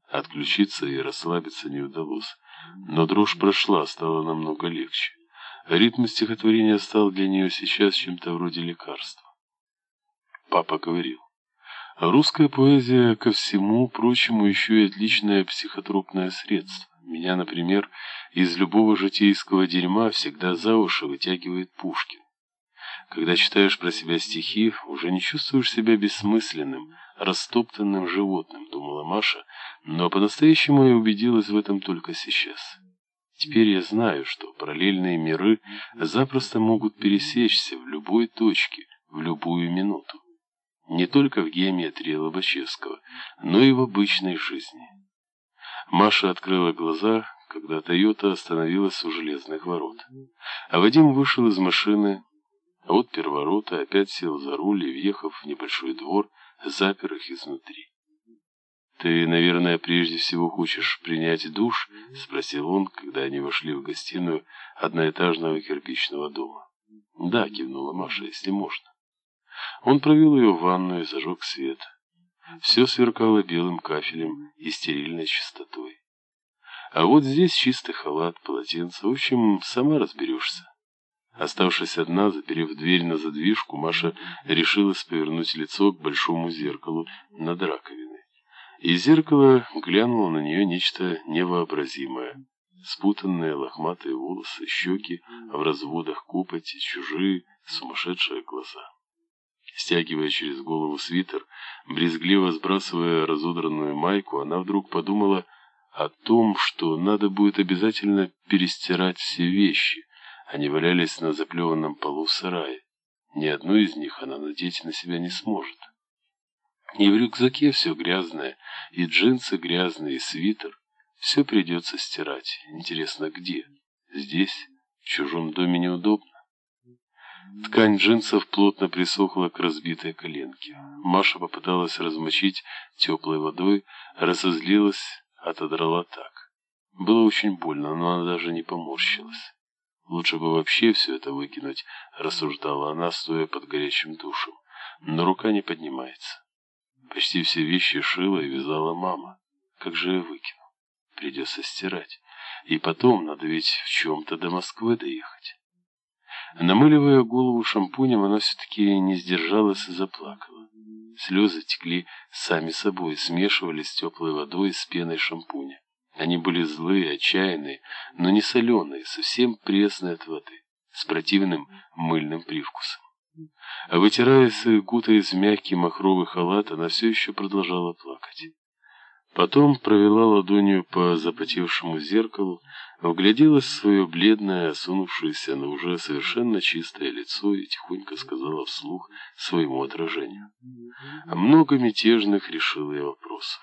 Отключиться и расслабиться не удалось, но дрожь прошла, стало намного легче. Ритм стихотворения стал для нее сейчас чем-то вроде лекарства. Папа говорил, русская поэзия ко всему прочему еще и отличное психотропное средство. Меня, например, из любого житейского дерьма всегда за уши вытягивает Пушкин. Когда читаешь про себя стихи, уже не чувствуешь себя бессмысленным, растоптанным животным, думала Маша, но по-настоящему я убедилась в этом только сейчас. Теперь я знаю, что параллельные миры запросто могут пересечься в любой точке, в любую минуту. Не только в геометрии Лобачевского, но и в обычной жизни. Маша открыла глаза, когда Тойота остановилась у железных ворот. А Вадим вышел из машины, отпер ворота, опять сел за руль и, въехав в небольшой двор, запер их изнутри. «Ты, наверное, прежде всего хочешь принять душ?» — спросил он, когда они вошли в гостиную одноэтажного кирпичного дома. «Да», — кивнула Маша, — «если можно». Он провел ее в ванную и зажег свет. Все сверкало белым кафелем и стерильной чистотой. А вот здесь чистый халат, полотенце, в общем, сама разберешься. Оставшись одна, заперев дверь на задвижку, Маша решилась повернуть лицо к большому зеркалу над раковиной. Из зеркала глянуло на нее нечто невообразимое. Спутанные лохматые волосы, щеки в разводах копоти, чужие сумасшедшие глаза. Стягивая через голову свитер, брезгливо сбрасывая разодранную майку, она вдруг подумала о том, что надо будет обязательно перестирать все вещи. Они валялись на заплеванном полу в сарае. Ни одну из них она надеть на себя не сможет. И в рюкзаке все грязное, и джинсы грязные, и свитер. Все придется стирать. Интересно, где? Здесь, в чужом доме неудобно. Ткань джинсов плотно присохла к разбитой коленке. Маша попыталась размочить теплой водой, разозлилась, отодрала так. Было очень больно, но она даже не поморщилась. Лучше бы вообще все это выкинуть, рассуждала она, стоя под горячим душем. Но рука не поднимается. Почти все вещи шила и вязала мама. Как же я выкину? Придется стирать. И потом надо ведь в чем-то до Москвы доехать. Намыливая голову шампунем, она все-таки не сдержалась и заплакала. Слезы текли сами собой, смешивались с теплой водой с пеной шампуня. Они были злые, отчаянные, но не соленые, совсем пресные от воды, с противным мыльным привкусом. Вытираясь и кутаясь в мягкий махровый халат, она все еще продолжала плакать. Потом провела ладонью по запотевшему зеркалу, вгляделась в свое бледное, осунувшееся, но уже совершенно чистое лицо и тихонько сказала вслух своему отражению. Много мятежных решила я вопросов.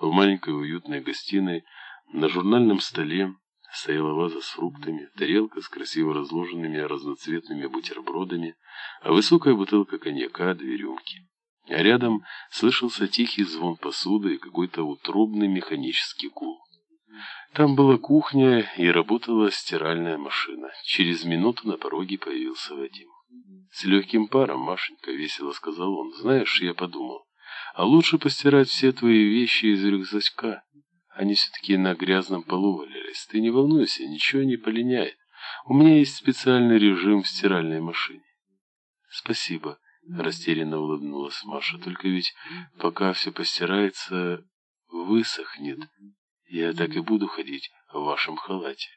В маленькой уютной гостиной на журнальном столе стояла ваза с фруктами, тарелка с красиво разложенными разноцветными бутербродами, а высокая бутылка коньяка, две рюмки. А рядом слышался тихий звон посуды и какой-то утробный механический гул. Там была кухня и работала стиральная машина. Через минуту на пороге появился Вадим. «С легким паром, Машенька», — весело сказал он. «Знаешь, я подумал, а лучше постирать все твои вещи из рюкзачка. Они все-таки на грязном полу валялись. Ты не волнуйся, ничего не полиняет. У меня есть специальный режим в стиральной машине». «Спасибо», Растерянно улыбнулась Маша. Только ведь пока все постирается, высохнет. Я так и буду ходить в вашем халате.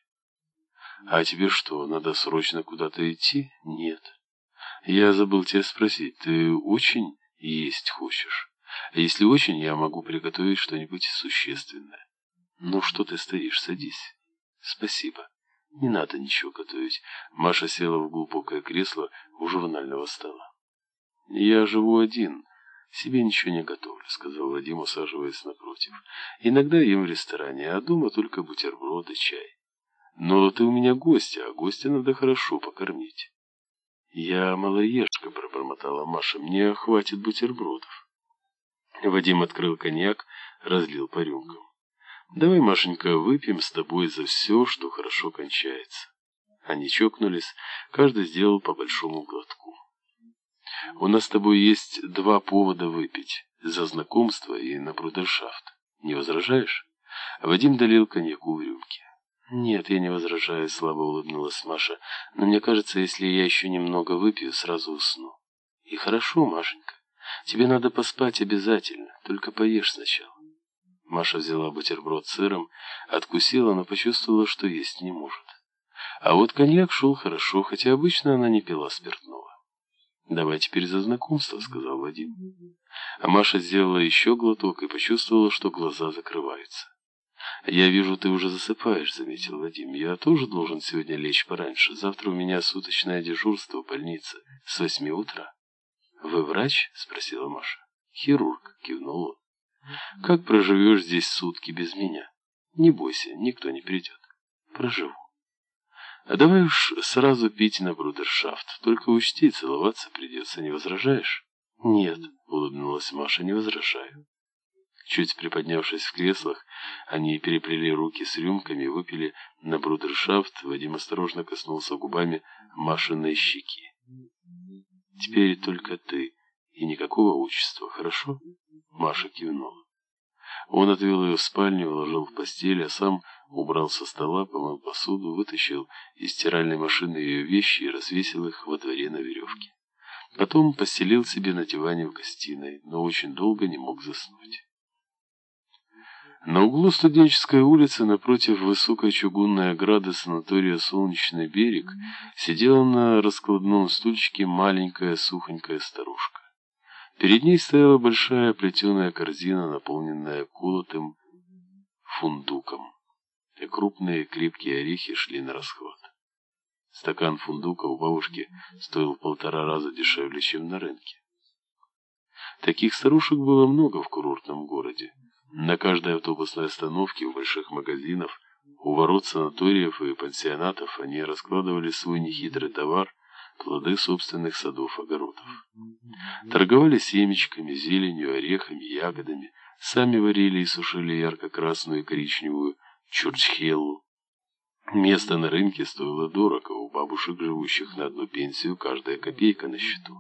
А тебе что, надо срочно куда-то идти? Нет. Я забыл тебя спросить, ты очень есть хочешь? Если очень, я могу приготовить что-нибудь существенное. Ну что ты стоишь, садись. Спасибо. Не надо ничего готовить. Маша села в глубокое кресло у журнального стола. Я живу один. Себе ничего не готовлю, сказал Вадим, усаживаясь напротив. Иногда ем в ресторане, а дома только бутерброды, чай. Но ты у меня гостья, а гостя надо хорошо покормить. Я малоежка, пробормотала Маша, мне хватит бутербродов. Вадим открыл коньяк, разлил по рюмкам. Давай, Машенька, выпьем с тобой за все, что хорошо кончается. Они чокнулись, каждый сделал по большому глотку. У нас с тобой есть два повода выпить. За знакомство и на брудершафт. Не возражаешь? Вадим долил коньяку в рюмки. «Нет, я не возражаю», — слабо улыбнулась Маша. «Но мне кажется, если я еще немного выпью, сразу усну». «И хорошо, Машенька. Тебе надо поспать обязательно, только поешь сначала». Маша взяла бутерброд с сыром, откусила, но почувствовала, что есть не может. А вот коньяк шел хорошо, хотя обычно она не пила спиртного. «Давай теперь за знакомство», — сказал Вадим. А Маша сделала еще глоток и почувствовала, что глаза закрываются. «Я вижу, ты уже засыпаешь», — заметил Вадим. «Я тоже должен сегодня лечь пораньше. Завтра у меня суточное дежурство в больнице с восьми утра». «Вы врач?» — спросила Маша. «Хирург», — кивнул он. «Как проживешь здесь сутки без меня? Не бойся, никто не придет. Проживу». «А давай уж сразу пить на брудершафт. Только учти, целоваться придется, не возражаешь?» «Нет», — улыбнулась Маша, — «не возражаю». Чуть приподнявшись в креслах, они переплели руки с рюмками, выпили на брудершафт. Вадим осторожно коснулся губами Машиной щеки. «Теперь только ты и никакого общества, хорошо?» Маша кивнула. Он отвел ее в спальню, уложил в постель, а сам убрал со стола, помыл посуду, вытащил из стиральной машины ее вещи и развесил их во дворе на веревке. Потом постелил себе на диване в гостиной, но очень долго не мог заснуть. На углу студенческой улицы, напротив высокой чугунной ограды санатория «Солнечный берег», сидела на раскладном стульчике маленькая сухонькая старушка. Перед ней стояла большая плетеная корзина, наполненная колотым фундуком, и крупные крепкие орехи шли на расхват. Стакан фундука у бабушки стоил в полтора раза дешевле, чем на рынке. Таких старушек было много в курортном городе. На каждой автобусной остановке у больших магазинов, у ворот санаториев и пансионатов они раскладывали свой нехитрый товар, плоды собственных садов-огородов. Торговали семечками, зеленью, орехами, ягодами, сами варили и сушили ярко-красную и коричневую чурчхеллу. Место на рынке стоило дорого, у бабушек, живущих на одну пенсию, каждая копейка на счету.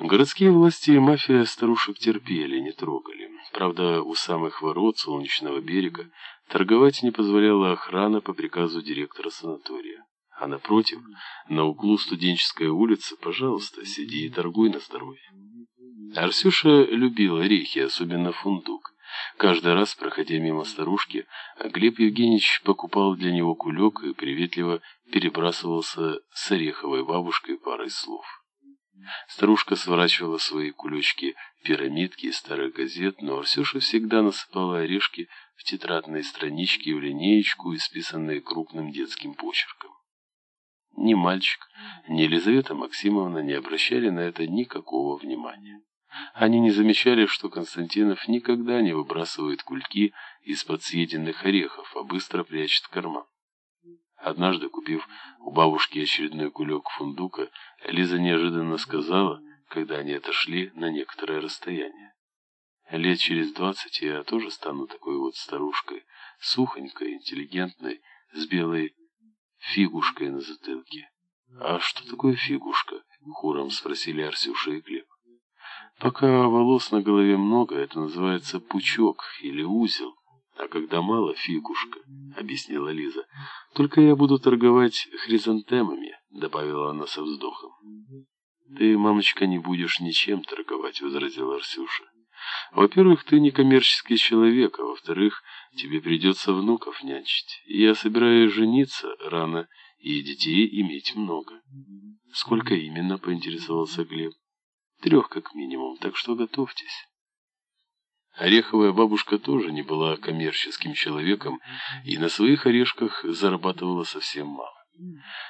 Городские власти и мафия старушек терпели, не трогали. Правда, у самых ворот Солнечного берега торговать не позволяла охрана по приказу директора санатория. А напротив, на углу студенческой улицы, пожалуйста, сиди и торгуй на здоровье. Арсюша любила орехи, особенно фундук. Каждый раз, проходя мимо старушки, Глеб Евгеньевич покупал для него кулек и приветливо перебрасывался с ореховой бабушкой парой слов. Старушка сворачивала свои кулечки, пирамидки из старых газет, но Арсюша всегда насыпала орешки в тетрадные странички и в линеечку, исписанные крупным детским почерком. Ни мальчик, ни Елизавета Максимовна не обращали на это никакого внимания. Они не замечали, что Константинов никогда не выбрасывает кульки из-под съеденных орехов, а быстро прячет в карман. Однажды, купив у бабушки очередной кулек фундука, Лиза неожиданно сказала, когда они отошли на некоторое расстояние. Лет через двадцать я тоже стану такой вот старушкой, сухонькой, интеллигентной, с белой фигушкой на затылке. «А что такое фигушка?» — хором спросили Арсюша и Глеб. «Пока волос на голове много, это называется пучок или узел, а когда мало — фигушка», — объяснила Лиза. «Только я буду торговать хризантемами», — добавила она со вздохом. «Ты, мамочка, не будешь ничем торговать», — возразила Арсюша. Во-первых, ты не коммерческий человек, а во-вторых, тебе придется внуков нянчить. Я собираюсь жениться рано и детей иметь много. Сколько именно, поинтересовался Глеб. Трех как минимум, так что готовьтесь. Ореховая бабушка тоже не была коммерческим человеком и на своих орешках зарабатывала совсем мало.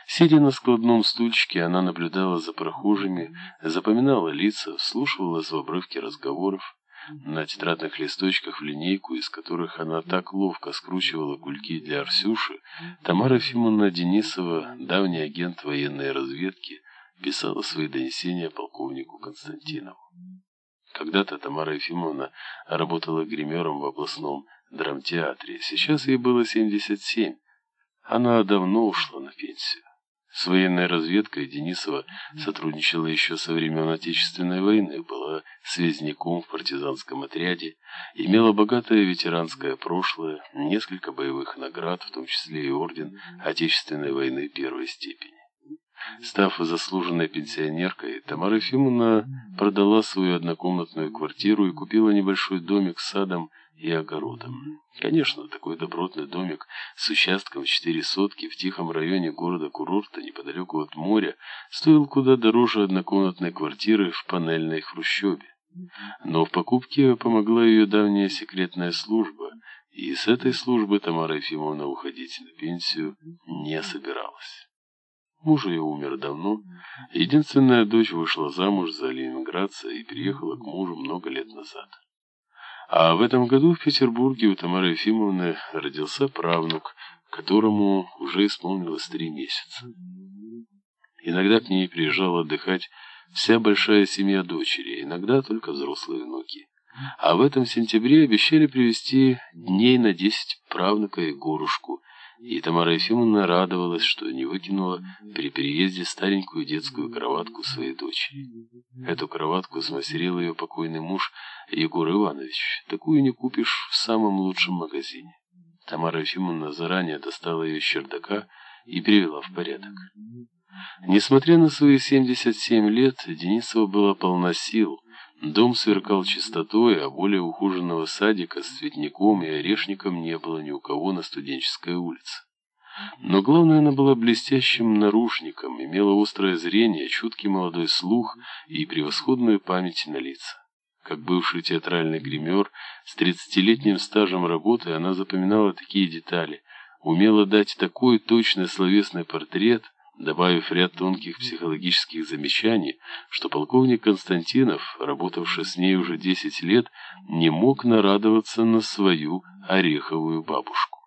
Сидя на складном стульчике, она наблюдала за прохожими, запоминала лица, вслушивалась в обрывки разговоров. На тетрадных листочках в линейку, из которых она так ловко скручивала кульки для Арсюши, Тамара Фимовна Денисова, давний агент военной разведки, писала свои донесения полковнику Константинову. Когда-то Тамара Ефимовна работала гримером в областном драмтеатре. Сейчас ей было 77. Она давно ушла на пенсию. С военной разведкой Денисова сотрудничала еще со времен Отечественной войны, была связняком в партизанском отряде, имела богатое ветеранское прошлое, несколько боевых наград, в том числе и орден Отечественной войны первой степени. Став заслуженной пенсионеркой, Тамара Ефимовна продала свою однокомнатную квартиру и купила небольшой домик с садом и огородом. Конечно, такой добротный домик с участком в четыре сотки в тихом районе города-курорта неподалеку от моря стоил куда дороже однокомнатной квартиры в панельной хрущебе. Но в покупке помогла ее давняя секретная служба, и с этой службы Тамара Ефимовна уходить на пенсию не собиралась. Муж ее умер давно. Единственная дочь вышла замуж за ленинградца и приехала к мужу много лет назад. А в этом году в Петербурге у Тамары Ефимовны родился правнук, которому уже исполнилось три месяца. Иногда к ней приезжала отдыхать вся большая семья дочери, иногда только взрослые внуки. А в этом сентябре обещали привезти дней на десять правнука и горушку, и Тамара Ефимовна радовалась, что не выкинула при переезде старенькую детскую кроватку своей дочери. Эту кроватку смастерил ее покойный муж Егор Иванович. Такую не купишь в самом лучшем магазине. Тамара Ефимовна заранее достала ее из чердака и привела в порядок. Несмотря на свои 77 лет, Денисова была полна сил, Дом сверкал чистотой, а более ухоженного садика с цветником и орешником не было ни у кого на студенческой улице. Но главное, она была блестящим наружником, имела острое зрение, чуткий молодой слух и превосходную память на лица. Как бывший театральный гример, с тридцатилетним стажем работы она запоминала такие детали, умела дать такой точный словесный портрет, добавив ряд тонких психологических замечаний, что полковник Константинов, работавший с ней уже 10 лет, не мог нарадоваться на свою ореховую бабушку.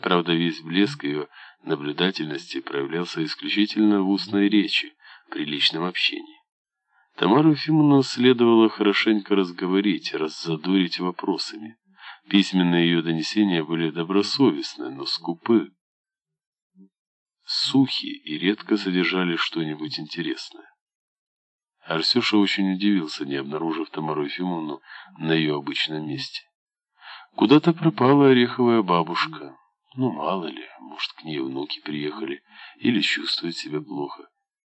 Правда, весь блеск ее наблюдательности проявлялся исключительно в устной речи, при личном общении. Тамару Ефимовну следовало хорошенько разговорить, раззадорить вопросами. Письменные ее донесения были добросовестны, но скупы сухи и редко содержали что-нибудь интересное. Арсюша очень удивился, не обнаружив Тамару Ефимовну на ее обычном месте. Куда-то пропала ореховая бабушка. Ну, мало ли, может, к ней внуки приехали или чувствует себя плохо.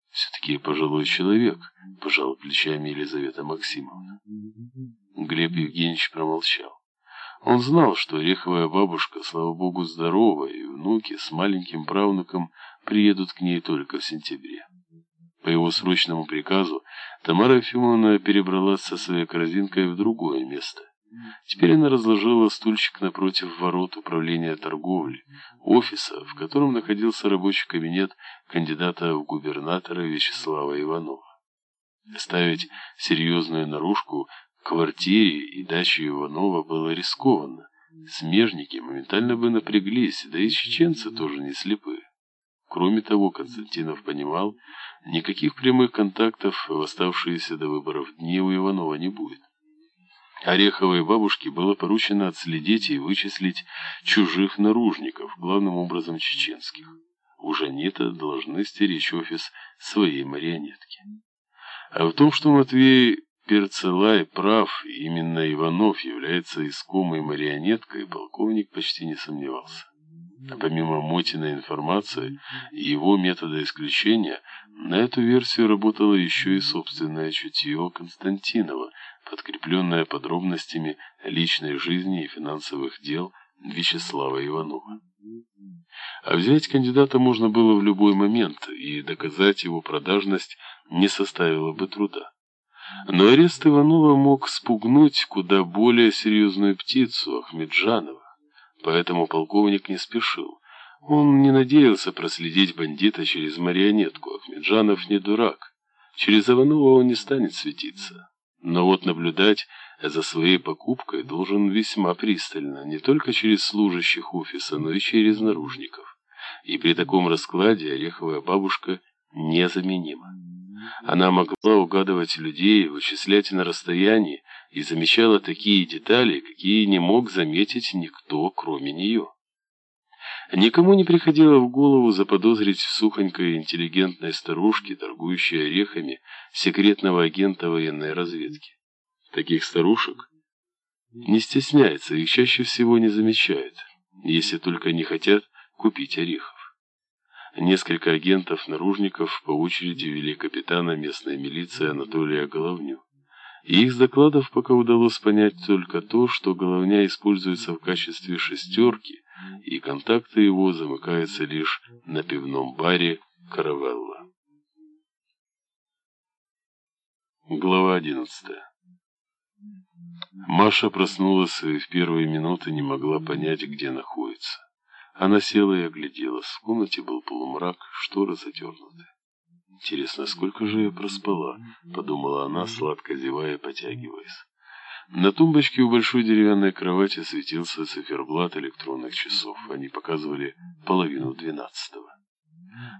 Все-таки пожилой человек, пожал плечами Елизавета Максимовна. Глеб Евгеньевич промолчал. Он знал, что ореховая бабушка, слава богу, здорова, и внуки с маленьким правнуком приедут к ней только в сентябре. По его срочному приказу Тамара Ефимовна перебралась со своей корзинкой в другое место. Теперь она разложила стульчик напротив ворот управления торговли, офиса, в котором находился рабочий кабинет кандидата в губернатора Вячеслава Иванова. Ставить серьезную наружку квартире и даче Иванова было рискованно. Смежники моментально бы напряглись, да и чеченцы тоже не слепые. Кроме того, Константинов понимал, никаких прямых контактов в оставшиеся до выборов дни у Иванова не будет. Ореховой бабушке было поручено отследить и вычислить чужих наружников, главным образом чеченских. Уж они-то должны стеречь офис своей марионетки. А в том, что Матвей Перцелай прав, именно Иванов является искомой марионеткой, полковник почти не сомневался. А помимо Мотиной информации и его метода исключения, на эту версию работало еще и собственное чутье Константинова, подкрепленная подробностями личной жизни и финансовых дел Вячеслава Иванова. А взять кандидата можно было в любой момент, и доказать его продажность не составило бы труда. Но арест Иванова мог спугнуть куда более серьезную птицу Ахмеджанова, поэтому полковник не спешил. Он не надеялся проследить бандита через марионетку. Ахмеджанов не дурак. Через Иванова он не станет светиться. Но вот наблюдать за своей покупкой должен весьма пристально, не только через служащих офиса, но и через наружников. И при таком раскладе Ореховая бабушка незаменима. Она могла угадывать людей, вычислять на расстоянии, и замечала такие детали, какие не мог заметить никто, кроме нее. Никому не приходило в голову заподозрить в сухонькой интеллигентной старушке, торгующей орехами, секретного агента военной разведки. Таких старушек не стесняется, их чаще всего не замечают, если только не хотят купить орехов. Несколько агентов-наружников по очереди вели капитана местной милиции Анатолия Головню. И их докладов пока удалось понять только то, что Головня используется в качестве шестерки, и контакты его замыкаются лишь на пивном баре «Каравелла». Глава одиннадцатая Маша проснулась и в первые минуты не могла понять, где находится. Она села и огляделась. В комнате был полумрак, шторы задернуты. «Интересно, сколько же я проспала?» — подумала она, сладко зевая и потягиваясь. На тумбочке у большой деревянной кровати светился циферблат электронных часов. Они показывали половину двенадцатого.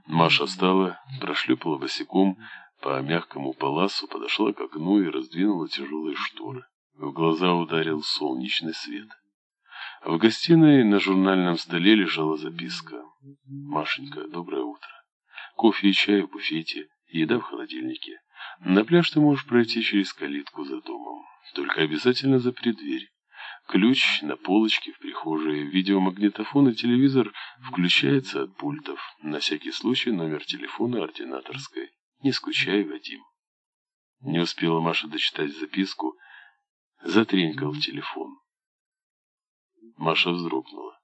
Маша встала, прошлепала босиком по мягкому паласу, подошла к окну и раздвинула тяжелые шторы. В глаза ударил солнечный свет. В гостиной на журнальном столе лежала записка. «Машенька, доброе утро. Кофе и чай в буфете, еда в холодильнике. На пляж ты можешь пройти через калитку за домом. Только обязательно запри дверь. Ключ на полочке в прихожей, видеомагнитофон и телевизор включается от пультов. На всякий случай номер телефона ординаторской. Не скучай, Вадим». Не успела Маша дочитать записку, затренькал телефон. Маша вздрогнула.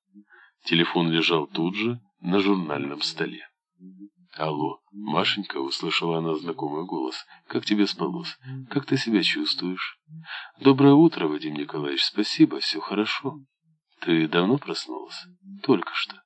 Телефон лежал тут же, на журнальном столе. «Алло, Машенька», — услышала она знакомый голос. «Как тебе спалось? Как ты себя чувствуешь?» «Доброе утро, Вадим Николаевич, спасибо, все хорошо». «Ты давно проснулась?» «Только что».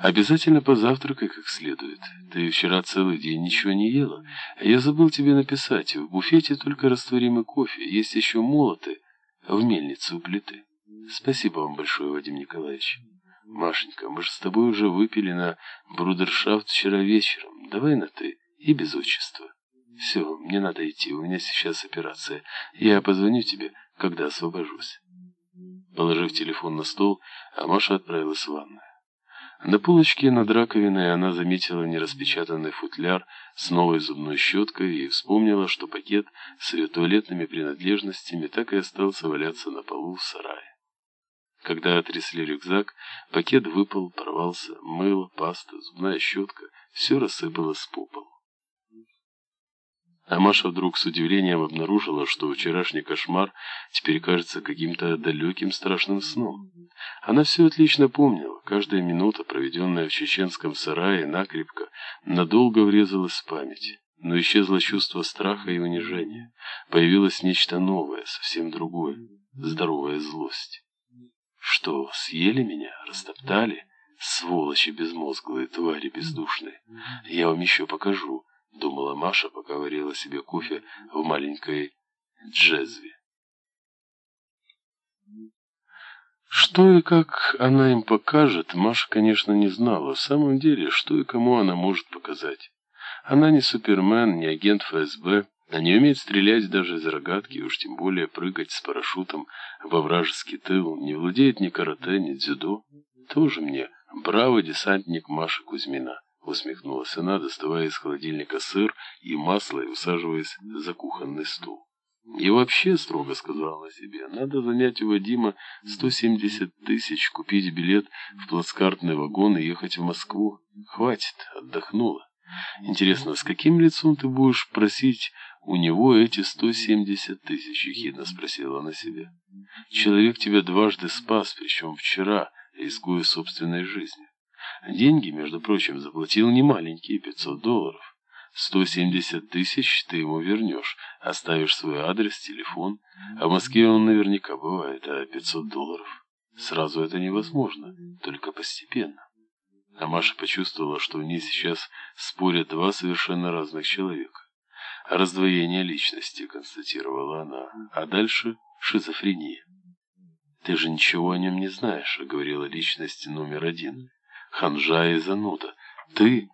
«Обязательно позавтракай как следует. Ты вчера целый день ничего не ела. Я забыл тебе написать. В буфете только растворимый кофе. Есть еще молоты в мельнице у плиты». Спасибо вам большое, Вадим Николаевич. Машенька, мы же с тобой уже выпили на брудершафт вчера вечером. Давай на «ты» и без отчества. Все, мне надо идти, у меня сейчас операция. Я позвоню тебе, когда освобожусь. Положив телефон на стол, а Маша отправилась в ванную. На полочке над раковиной она заметила нераспечатанный футляр с новой зубной щеткой и вспомнила, что пакет с ее туалетными принадлежностями так и остался валяться на полу в сарае. Когда отрясли рюкзак, пакет выпал, порвался, мыло, паста, зубная щетка, все рассыпалось по полу. А Маша вдруг с удивлением обнаружила, что вчерашний кошмар теперь кажется каким-то далеким страшным сном. Она все отлично помнила, каждая минута, проведенная в чеченском сарае, накрепко, надолго врезалась в память. Но исчезло чувство страха и унижения. Появилось нечто новое, совсем другое, здоровая злость. Что, съели меня, растоптали? Сволочи безмозглые, твари бездушные. Я вам еще покажу, думала Маша, пока варила себе кофе в маленькой джезве. Что и как она им покажет, Маша, конечно, не знала. В самом деле, что и кому она может показать. Она не супермен, не агент ФСБ, она не умеет стрелять даже из рогатки, уж тем более прыгать с парашютом во вражеский тыл, не владеет ни карате, ни дзюдо. Тоже мне бравый десантник Маша Кузьмина, усмехнулась она, доставая из холодильника сыр и масло и усаживаясь за кухонный стул. И вообще, строго сказала себе, надо занять у Вадима 170 тысяч, купить билет в плацкартный вагон и ехать в Москву. Хватит, отдохнула. Интересно, с каким лицом ты будешь просить у него эти сто семьдесят тысяч?» — ехидно спросила она себя. «Человек тебя дважды спас, причем вчера, рискуя собственной жизнью. Деньги, между прочим, заплатил немаленькие, пятьсот долларов. Сто семьдесят тысяч ты ему вернешь, оставишь свой адрес, телефон. А в Москве он наверняка бывает, а пятьсот долларов? Сразу это невозможно, только постепенно. А Маша почувствовала, что в ней сейчас спорят два совершенно разных человека. Раздвоение личности, констатировала она. А дальше шизофрения. «Ты же ничего о нем не знаешь», — говорила личность номер один. «Ханжа и зануда. Ты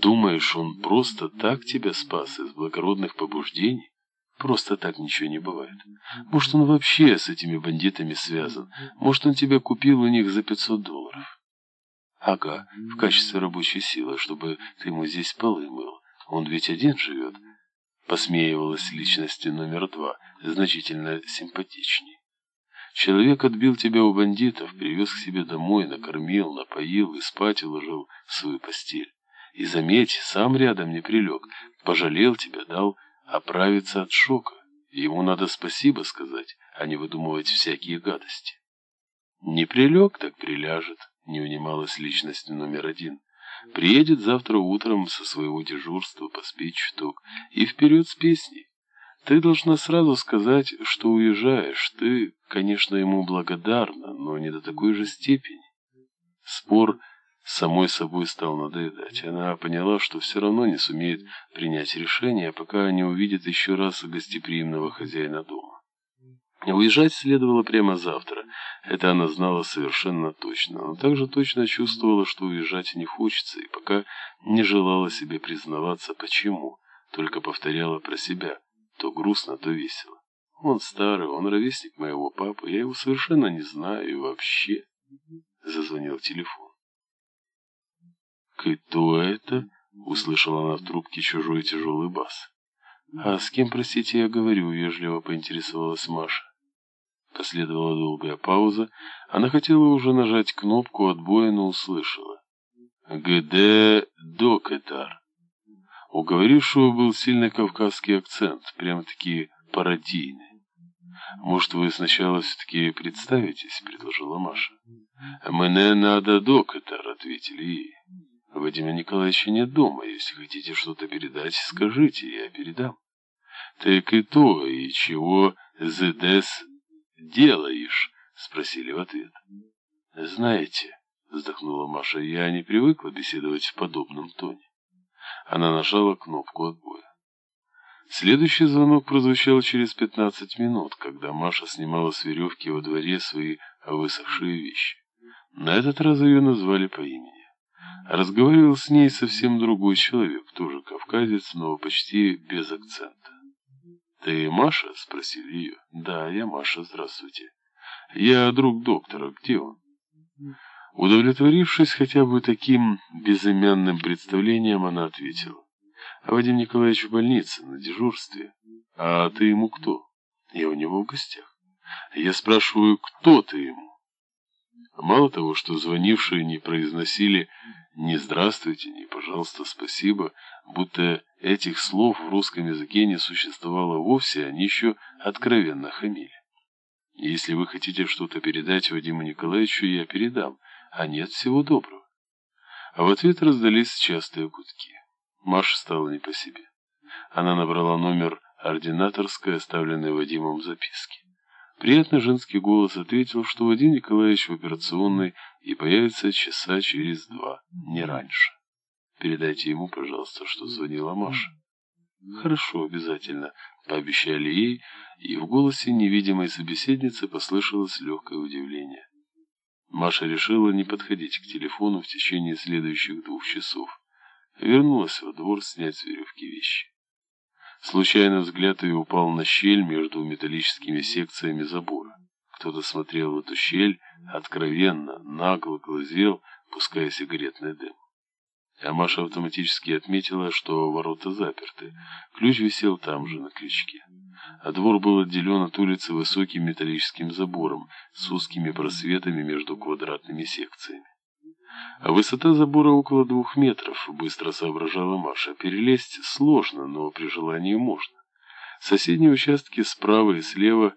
думаешь, он просто так тебя спас из благородных побуждений? Просто так ничего не бывает. Может, он вообще с этими бандитами связан? Может, он тебя купил у них за 500 долларов?» «Ага, в качестве рабочей силы, чтобы ты ему здесь полы мыл. Он ведь один живет». Посмеивалась личности номер два, значительно симпатичней. Человек отбил тебя у бандитов, привез к себе домой, накормил, напоил и спать уложил в свою постель. И, заметь, сам рядом не прилег, пожалел тебя, дал оправиться от шока. Ему надо спасибо сказать, а не выдумывать всякие гадости. Не прилег, так приляжет, не унималась личность номер один. Приедет завтра утром со своего дежурства, поспит чуток, и вперед с песней. Ты должна сразу сказать, что уезжаешь. Ты, конечно, ему благодарна, но не до такой же степени. Спор самой собой стал надоедать. Она поняла, что все равно не сумеет принять решение, пока не увидит еще раз гостеприимного хозяина дома. Уезжать следовало прямо завтра. Это она знала совершенно точно, но также точно чувствовала, что уезжать не хочется, и пока не желала себе признаваться, почему, только повторяла про себя, то грустно, то весело. Он старый, он ровесник моего папы, я его совершенно не знаю и вообще... Зазвонил телефон. «Кто это?» — услышала она в трубке чужой тяжелый бас. «А с кем, простите, я говорю?» — вежливо поинтересовалась Маша. Последовала долгая пауза. Она хотела уже нажать кнопку отбоя, но услышала. «ГД Докетар». У говорившего был сильный кавказский акцент, прям-таки пародийный. «Может, вы сначала все-таки представитесь?» — предложила Маша. «Мне надо Докетар», — ответили ей. Вадима Николаевича нет дома. Если хотите что-то передать, скажите, я передам. Так и то, и чего здесь делаешь? Спросили в ответ. Знаете, вздохнула Маша, я не привыкла беседовать в подобном тоне. Она нажала кнопку отбоя. Следующий звонок прозвучал через пятнадцать минут, когда Маша снимала с веревки во дворе свои высохшие вещи. На этот раз ее назвали по имени. Разговаривал с ней совсем другой человек, тоже кавказец, но почти без акцента. «Ты Маша?» — спросили ее. «Да, я Маша, здравствуйте». «Я друг доктора, где он?» Удовлетворившись хотя бы таким безымянным представлением, она ответила. «А Вадим Николаевич в больнице, на дежурстве. А ты ему кто?» «Я у него в гостях». «Я спрашиваю, кто ты ему?» Мало того, что звонившие не произносили ни «здравствуйте», ни «пожалуйста, спасибо», будто этих слов в русском языке не существовало вовсе, они еще откровенно хамили. Если вы хотите что-то передать Вадиму Николаевичу, я передам, а нет всего доброго. А в ответ раздались частые гудки. Маша стала не по себе. Она набрала номер ординаторской, оставленной Вадимом записки. Приятный женский голос ответил, что Вадим Николаевич в операционной и появится часа через два, не раньше. Передайте ему, пожалуйста, что звонила Маша. Хорошо, обязательно, пообещали ей, и в голосе невидимой собеседницы послышалось легкое удивление. Маша решила не подходить к телефону в течение следующих двух часов. Вернулась во двор снять с веревки вещи. Случайно взгляд ее упал на щель между металлическими секциями забора. Кто-то смотрел в эту щель откровенно, нагло глазел, пуская сигаретный дым. А Маша автоматически отметила, что ворота заперты. Ключ висел там же, на крючке. А двор был отделен от улицы высоким металлическим забором с узкими просветами между квадратными секциями. Высота забора около двух метров, быстро соображала Маша. Перелезть сложно, но при желании можно. Соседние участки справа и слева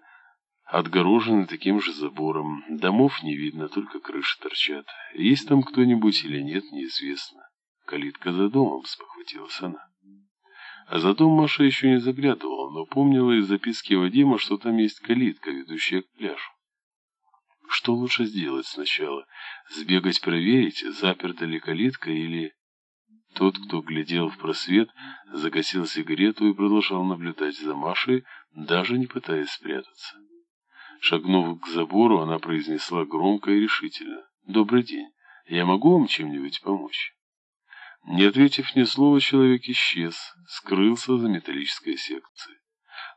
отгорожены таким же забором. Домов не видно, только крыши торчат. Есть там кто-нибудь или нет, неизвестно. Калитка за домом, спохватилась она. А за дом Маша еще не заглядывала, но помнила из записки Вадима, что там есть калитка, ведущая к пляжу. Что лучше сделать сначала? Сбегать проверить, заперта ли калитка или... Тот, кто глядел в просвет, загасил сигарету и продолжал наблюдать за Машей, даже не пытаясь спрятаться. Шагнув к забору, она произнесла громко и решительно. «Добрый день. Я могу вам чем-нибудь помочь?» Не ответив ни слова, человек исчез, скрылся за металлической секцией.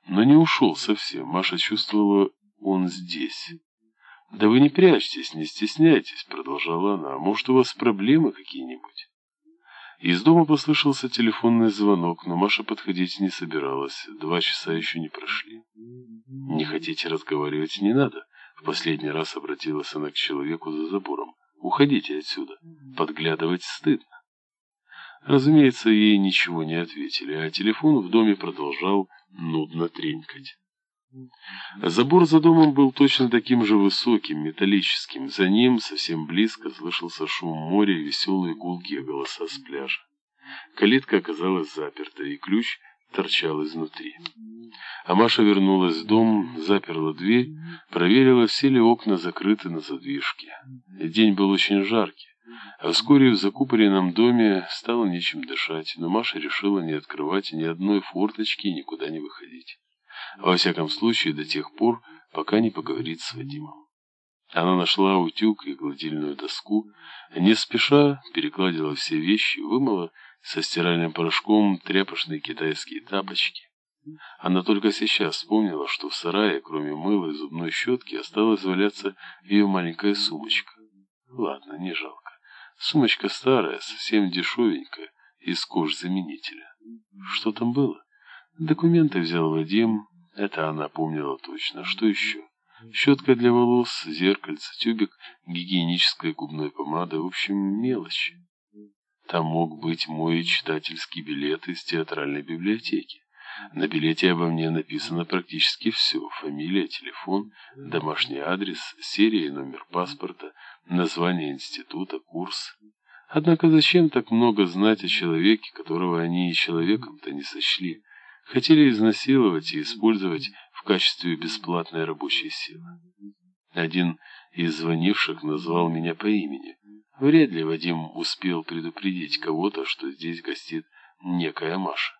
Но не ушел совсем. Маша чувствовала, он здесь. «Да вы не прячьтесь, не стесняйтесь», — продолжала она. «Может, у вас проблемы какие-нибудь?» Из дома послышался телефонный звонок, но Маша подходить не собиралась. Два часа еще не прошли. «Не хотите разговаривать? Не надо». В последний раз обратилась она к человеку за забором. «Уходите отсюда. Подглядывать стыдно». Разумеется, ей ничего не ответили, а телефон в доме продолжал нудно тренькать. Забор за домом был точно таким же высоким, металлическим. За ним, совсем близко, слышался шум моря и веселые гулкие голоса с пляжа. Калитка оказалась заперта, и ключ торчал изнутри. А Маша вернулась в дом, заперла дверь, проверила, все ли окна закрыты на задвижке. День был очень жаркий, а вскоре в закупоренном доме стало нечем дышать, но Маша решила не открывать ни одной форточки и никуда не выходить. Во всяком случае, до тех пор, пока не поговорит с Вадимом. Она нашла утюг и гладильную доску, не спеша перекладила все вещи, вымыла со стиральным порошком тряпочные китайские тапочки. Она только сейчас вспомнила, что в сарае, кроме мыла и зубной щетки, осталась валяться ее маленькая сумочка. Ладно, не жалко. Сумочка старая, совсем дешевенькая, из кожзаменителя. Что там было? Документы взял Вадим, это она помнила точно. Что еще? Щетка для волос, зеркальце, тюбик гигиенической губной помады, в общем, мелочи. Там мог быть мой читательский билет из театральной библиотеки. На билете обо мне написано практически все. Фамилия, телефон, домашний адрес, серия и номер паспорта, название института, курс. Однако зачем так много знать о человеке, которого они и человеком-то не сочли? Хотели изнасиловать и использовать в качестве бесплатной рабочей силы. Один из звонивших назвал меня по имени. Вряд ли Вадим успел предупредить кого-то, что здесь гостит некая Маша.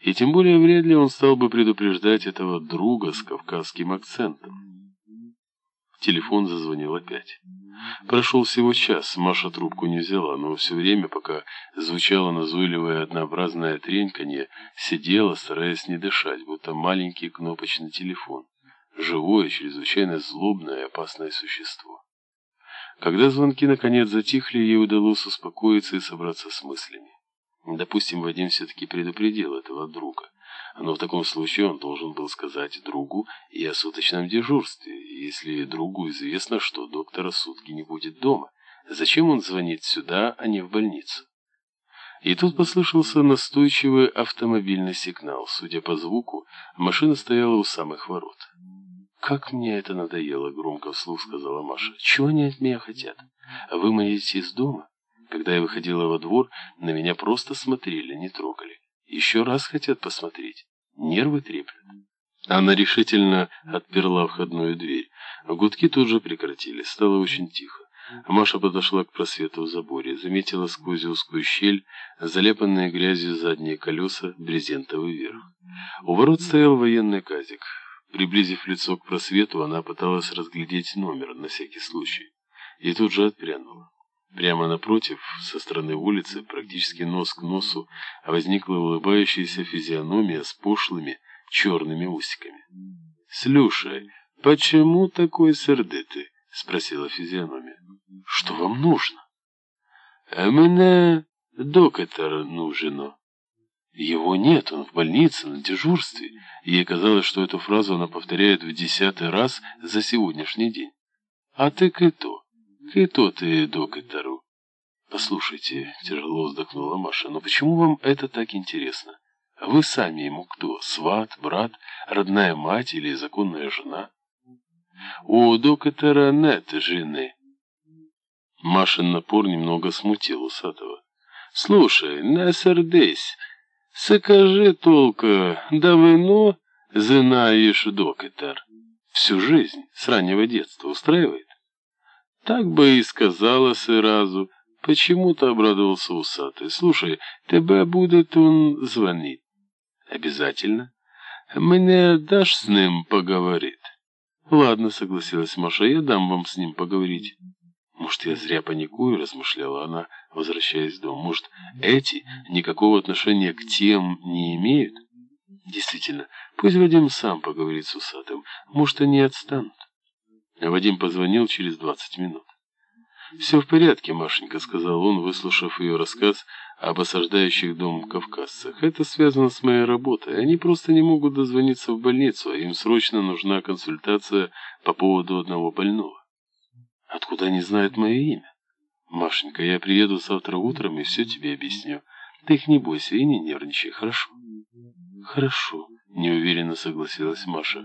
И тем более вряд ли он стал бы предупреждать этого друга с кавказским акцентом. Телефон зазвонил опять. Прошел всего час, Маша трубку не взяла, но все время, пока звучало назойливое однообразное треньканье, сидела, стараясь не дышать, будто маленький кнопочный телефон. Живое, чрезвычайно злобное и опасное существо. Когда звонки наконец затихли, ей удалось успокоиться и собраться с мыслями. Допустим, Вадим все-таки предупредил этого друга. Но в таком случае он должен был сказать другу и о суточном дежурстве. Если другу известно, что доктора сутки не будет дома, зачем он звонит сюда, а не в больницу? И тут послышался настойчивый автомобильный сигнал. Судя по звуку, машина стояла у самых ворот. «Как мне это надоело!» — громко вслух сказала Маша. «Чего они от меня хотят? Вы моите из дома?» Когда я выходила во двор, на меня просто смотрели, не трогали. Еще раз хотят посмотреть. Нервы треплют. Она решительно отперла входную дверь. Гудки тут же прекратились. Стало очень тихо. Маша подошла к просвету в заборе, заметила сквозь узкую щель заляпанные грязью задние колеса, брезентовый верх. У ворот стоял военный казик. Приблизив лицо к просвету, она пыталась разглядеть номер на всякий случай. И тут же отпрянула. Прямо напротив, со стороны улицы, практически нос к носу, возникла улыбающаяся физиономия с пошлыми черными усиками. «Слушай, почему такой сердитый?» — спросила физиономия. «Что вам нужно?» «А мне доктор нужен». Его нет, он в больнице, на дежурстве. Ей казалось, что эту фразу она повторяет в десятый раз за сегодняшний день. «А ты кто?» И то ты доктору. Послушайте, тяжело вздохнула Маша, но почему вам это так интересно? А вы сами ему кто? Сват, брат, родная мать или законная жена? У доктора нет жены. Машин напор немного смутил усатого. Слушай, не сердись, скажи только, давно знаешь доктор? Всю жизнь, с раннего детства, устраивает? Так бы и сказала сразу. Почему-то обрадовался усатый. Слушай, тебе будет он звонить. Обязательно. Мне дашь с ним поговорить? Ладно, согласилась Маша, я дам вам с ним поговорить. Может, я зря паникую, размышляла она, возвращаясь в дом. Может, эти никакого отношения к тем не имеют? Действительно, пусть Вадим сам поговорит с усатым. Может, они отстанут. Вадим позвонил через двадцать минут. «Все в порядке, Машенька», — сказал он, выслушав ее рассказ об осаждающих дом кавказцах. «Это связано с моей работой. Они просто не могут дозвониться в больницу, а им срочно нужна консультация по поводу одного больного». «Откуда они знают мое имя?» «Машенька, я приеду завтра утром и все тебе объясню. Ты их не бойся и не нервничай, хорошо?» «Хорошо», — неуверенно согласилась Маша.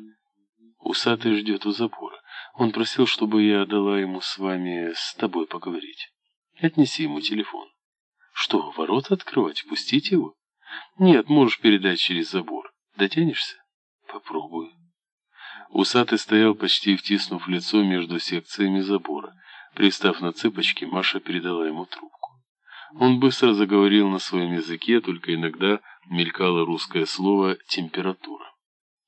«Усатый ждет у забора. Он просил, чтобы я дала ему с вами, с тобой поговорить. Отнеси ему телефон. Что, ворота открывать? Пустить его? Нет, можешь передать через забор. Дотянешься? Попробую. Усатый стоял, почти втиснув лицо между секциями забора. Пристав на цыпочки, Маша передала ему трубку. Он быстро заговорил на своем языке, только иногда мелькало русское слово «температура».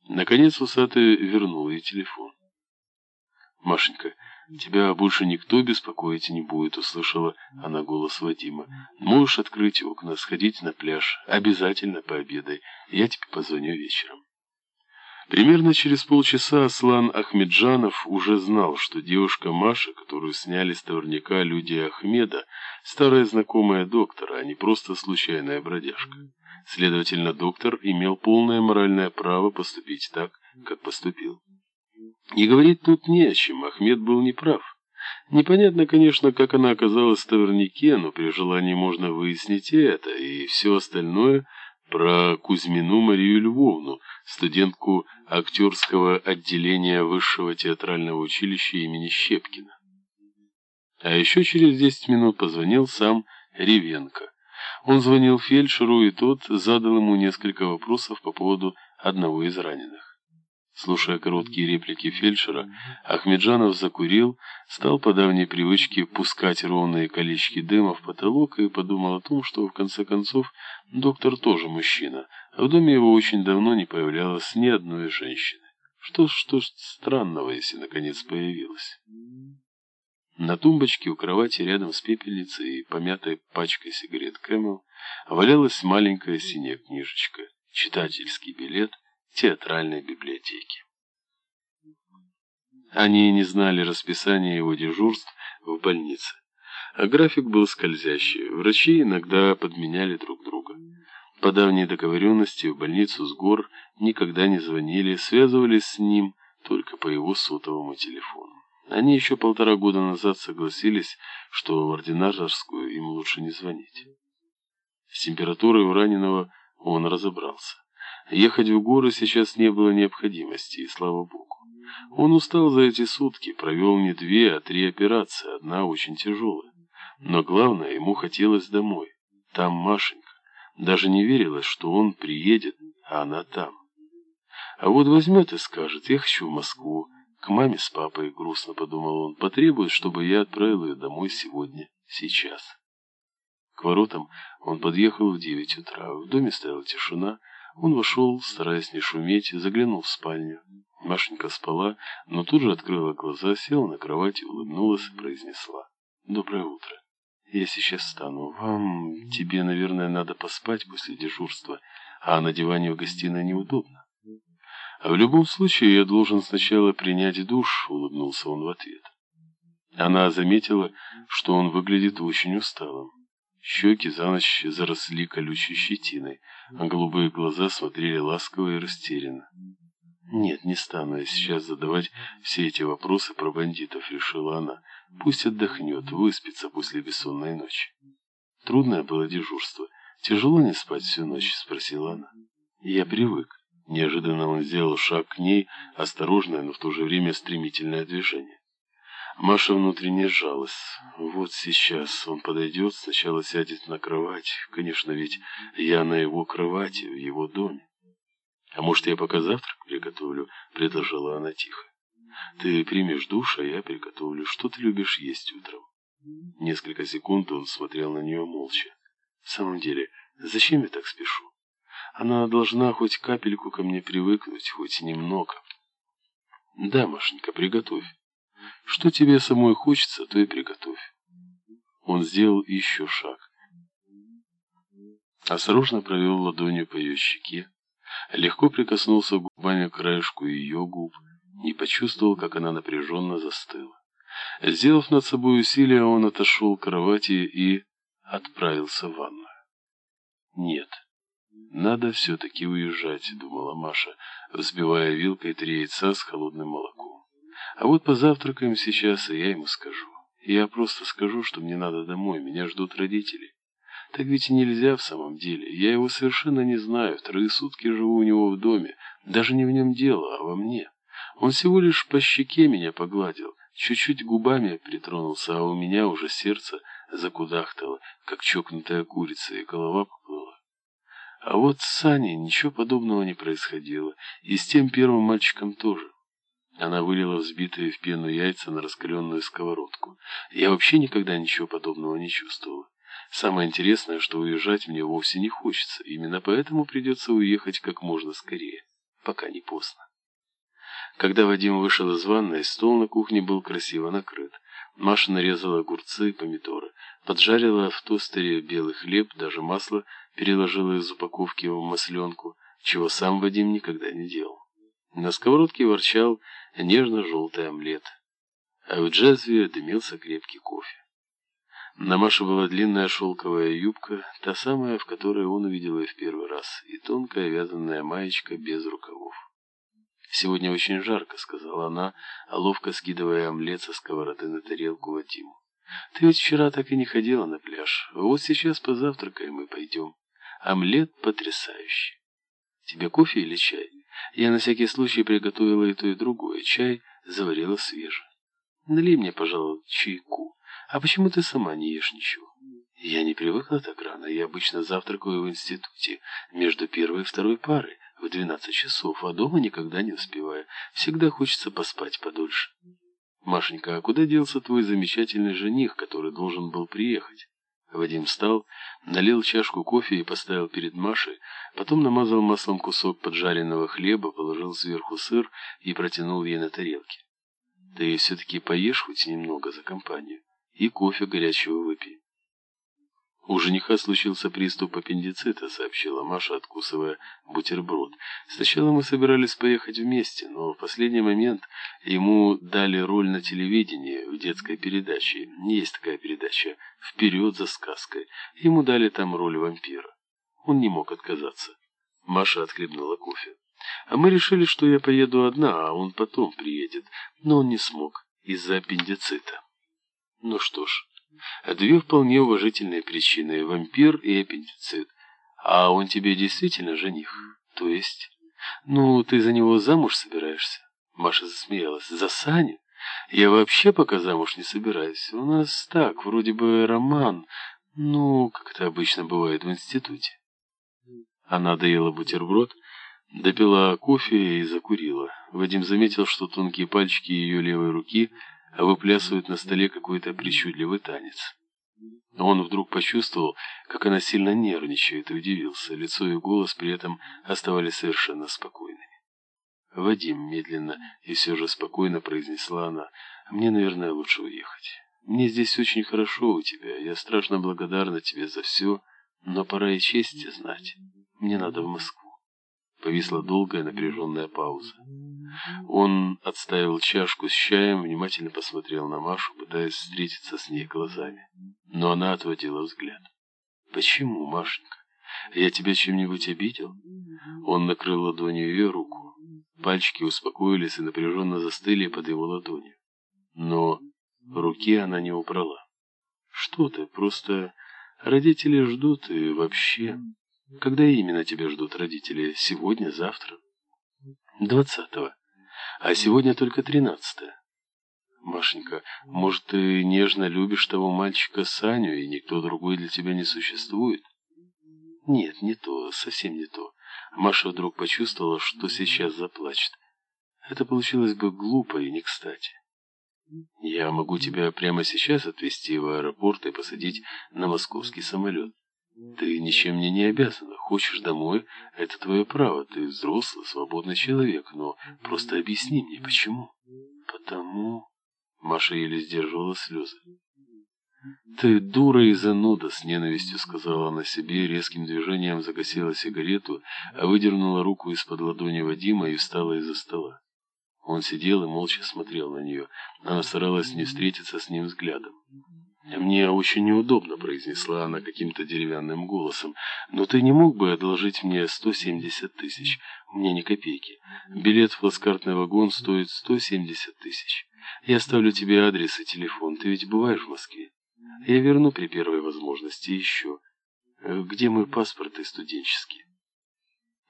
Наконец усатый вернул ей телефон. «Машенька, тебя больше никто беспокоить не будет», — услышала она голос Вадима. «Можешь открыть окна, сходить на пляж. Обязательно пообедай. Я тебе позвоню вечером». Примерно через полчаса Аслан Ахмеджанов уже знал, что девушка Маша, которую сняли с товарняка люди Ахмеда, старая знакомая доктора, а не просто случайная бродяжка. Следовательно, доктор имел полное моральное право поступить так, как поступил. И говорить тут не о чем, Ахмед был неправ. Непонятно, конечно, как она оказалась в тавернике, но при желании можно выяснить и это, и все остальное про Кузьмину Марию Львовну, студентку актерского отделения Высшего театрального училища имени Щепкина. А еще через десять минут позвонил сам Ревенко. Он звонил фельдшеру, и тот задал ему несколько вопросов по поводу одного из раненых. Слушая короткие реплики фельдшера, Ахмеджанов закурил, стал по давней привычке пускать ровные колечки дыма в потолок и подумал о том, что в конце концов доктор тоже мужчина, а в доме его очень давно не появлялось ни одной женщины. Что что странного, если наконец появилась. На тумбочке у кровати рядом с пепельницей и помятой пачкой сигарет Camel валялась маленькая синяя книжечка, читательский билет — театральной библиотеки. Они не знали расписания его дежурств в больнице. А график был скользящий. Врачи иногда подменяли друг друга. По давней договоренности в больницу с гор никогда не звонили, связывались с ним только по его сотовому телефону. Они еще полтора года назад согласились, что в ординаторскую им лучше не звонить. С температурой у раненого он разобрался. Ехать в горы сейчас не было необходимости, и слава богу. Он устал за эти сутки, провел не две, а три операции, одна очень тяжелая. Но главное, ему хотелось домой. Там Машенька. Даже не верилось, что он приедет, а она там. А вот возьмет и скажет, я хочу в Москву, к маме с папой, грустно подумал он, потребует, чтобы я отправил ее домой сегодня, сейчас. К воротам он подъехал в девять утра. В доме стояла тишина, он вошел, стараясь не шуметь, заглянул в спальню. Машенька спала, но тут же открыла глаза, села на кровати, улыбнулась и произнесла. «Доброе утро. Я сейчас встану. Вам, тебе, наверное, надо поспать после дежурства, а на диване в гостиной неудобно». «А в любом случае я должен сначала принять душ», — улыбнулся он в ответ. Она заметила, что он выглядит очень усталым. Щеки за ночь заросли колючей щетиной, а голубые глаза смотрели ласково и растерянно. «Нет, не стану я сейчас задавать все эти вопросы про бандитов», — решила она. «Пусть отдохнет, выспится после бессонной ночи». Трудное было дежурство. «Тяжело не спать всю ночь?» — спросила она. Я привык. Неожиданно он сделал шаг к ней, осторожное, но в то же время стремительное движение. Маша внутренне сжалась. Вот сейчас он подойдет, сначала сядет на кровать. Конечно, ведь я на его кровати, в его доме. «А может, я пока завтрак приготовлю?» — предложила она тихо. «Ты примешь душ, а я приготовлю. Что ты любишь есть утром?» Несколько секунд он смотрел на нее молча. «В самом деле, зачем я так спешу? Она должна хоть капельку ко мне привыкнуть, хоть немного». «Да, Машенька, приготовь. Что тебе самой хочется, то и приготовь». Он сделал еще шаг. Осторожно провел ладонью по ее щеке, легко прикоснулся губами к краешку ее губ, не почувствовал, как она напряженно застыла. Сделав над собой усилие, он отошел к кровати и отправился в ванную. «Нет, надо все-таки уезжать», — думала Маша, взбивая вилкой три яйца с холодным молоком. «А вот позавтракаем сейчас, и я ему скажу. Я просто скажу, что мне надо домой, меня ждут родители. Так ведь нельзя в самом деле. Я его совершенно не знаю. Вторые сутки живу у него в доме. Даже не в нем дело, а во мне. Он всего лишь по щеке меня погладил, чуть-чуть губами притронулся, а у меня уже сердце закудахтало, как чокнутая курица, и голова поплыла. А вот с Саней ничего подобного не происходило, и с тем первым мальчиком тоже. Она вылила взбитые в пену яйца на раскаленную сковородку. Я вообще никогда ничего подобного не чувствовала. Самое интересное, что уезжать мне вовсе не хочется. Именно поэтому придется уехать как можно скорее, пока не поздно. Когда Вадим вышел из ванной, стол на кухне был красиво накрыт. Маша нарезала огурцы и помидоры, поджарила в тостере белый хлеб, даже масло переложила из упаковки в масленку, чего сам Вадим никогда не делал. На сковородке ворчал нежно-желтый омлет, а в джазве дымился крепкий кофе. На Маше была длинная шелковая юбка, та самая, в которой он увидел ее в первый раз, и тонкая вязаная маечка без рукавов. «Сегодня очень жарко», — сказала она, ловко скидывая омлет со сковороды на тарелку Вадиму. «Ты ведь вчера так и не ходила на пляж. Вот сейчас позавтракаем и пойдем. Омлет потрясающий. Тебе кофе или чай? Я на всякий случай приготовила и то, и другое. Чай заварила свежий. Налей мне, пожалуй, чайку». «А почему ты сама не ешь ничего?» «Я не привыкла так рано. Я обычно завтракаю в институте между первой и второй парой в двенадцать часов, а дома никогда не успеваю. Всегда хочется поспать подольше». «Машенька, а куда делся твой замечательный жених, который должен был приехать?» Вадим встал, налил чашку кофе и поставил перед Машей, потом намазал маслом кусок поджаренного хлеба, положил сверху сыр и протянул ей на тарелке. «Ты все-таки поешь хоть немного за компанию?» и кофе горячего выпей. У жениха случился приступ аппендицита, сообщила Маша, откусывая бутерброд. Сначала мы собирались поехать вместе, но в последний момент ему дали роль на телевидении в детской передаче. Есть такая передача «Вперед за сказкой». Ему дали там роль вампира. Он не мог отказаться. Маша отхлебнула кофе. А мы решили, что я поеду одна, а он потом приедет. Но он не смог из-за аппендицита. Ну что ж, две вполне уважительные причины – вампир и аппендицит. А он тебе действительно жених? То есть? Ну, ты за него замуж собираешься? Маша засмеялась. За Саню? Я вообще пока замуж не собираюсь. У нас так, вроде бы роман. Ну, как это обычно бывает в институте. Она доела бутерброд, допила кофе и закурила. Вадим заметил, что тонкие пальчики ее левой руки – а выплясывают на столе какой-то причудливый танец. Он вдруг почувствовал, как она сильно нервничает, и удивился. Лицо и голос при этом оставались совершенно спокойными. «Вадим», — медленно и все же спокойно произнесла она, — «мне, наверное, лучше уехать. Мне здесь очень хорошо у тебя, я страшно благодарна тебе за все, но пора и честь знать. Мне надо в Москву». Повисла долгая напряженная пауза. Он отставил чашку с чаем, внимательно посмотрел на Машу, пытаясь встретиться с ней глазами. Но она отводила взгляд. «Почему, Машенька? Я тебя чем-нибудь обидел?» Он накрыл ладонью ее руку. Пальчики успокоились и напряженно застыли под его ладонью. Но руки она не убрала. «Что ты, просто родители ждут и вообще...» Когда именно тебя ждут родители? Сегодня, завтра? Двадцатого. А сегодня только тринадцатое. Машенька, может, ты нежно любишь того мальчика Саню, и никто другой для тебя не существует? Нет, не то, совсем не то. Маша вдруг почувствовала, что сейчас заплачет. Это получилось бы глупо и не кстати. Я могу тебя прямо сейчас отвезти в аэропорт и посадить на московский самолет. Ты ничем мне не обязана. Хочешь домой – это твое право. Ты взрослый, свободный человек. Но просто объясни мне, почему? Потому... Маша еле сдерживала слезы. «Ты дура и зануда!» — с ненавистью сказала она себе, резким движением загасила сигарету, а выдернула руку из-под ладони Вадима и встала из-за стола. Он сидел и молча смотрел на нее. Она старалась не встретиться с ним взглядом. «Мне очень неудобно», — произнесла она каким-то деревянным голосом. «Но ты не мог бы одолжить мне 170 тысяч? У меня ни копейки. Билет в плацкартный вагон стоит 170 тысяч. Я оставлю тебе адрес и телефон. Ты ведь бываешь в Москве? Я верну при первой возможности еще. Где мой паспорт и студенческий?»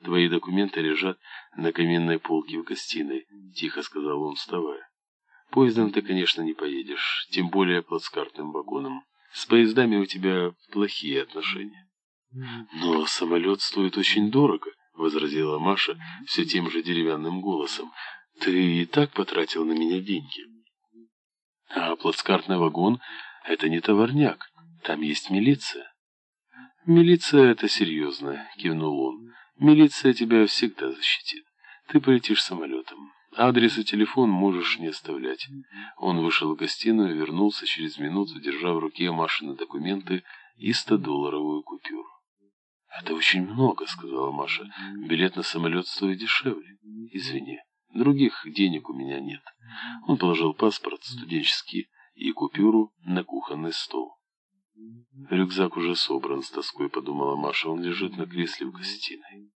«Твои документы лежат на каменной полке в гостиной», — тихо сказал он, вставая. Поездом ты, конечно, не поедешь, тем более плацкартным вагоном. С поездами у тебя плохие отношения. Но самолет стоит очень дорого, возразила Маша все тем же деревянным голосом. Ты и так потратил на меня деньги. А плацкартный вагон — это не товарняк, там есть милиция. Милиция — это серьезно, кивнул он. Милиция тебя всегда защитит. Ты полетишь самолетом. Адрес и телефон можешь не оставлять. Он вышел в гостиную, вернулся через минуту, держа в руке Машины документы и 100-долларовую купюру. «Это очень много», — сказала Маша. «Билет на самолет стоит дешевле. Извини, других денег у меня нет». Он положил паспорт, студенческий, и купюру на кухонный стол. «Рюкзак уже собран», — с тоской подумала Маша. «Он лежит на кресле в гостиной».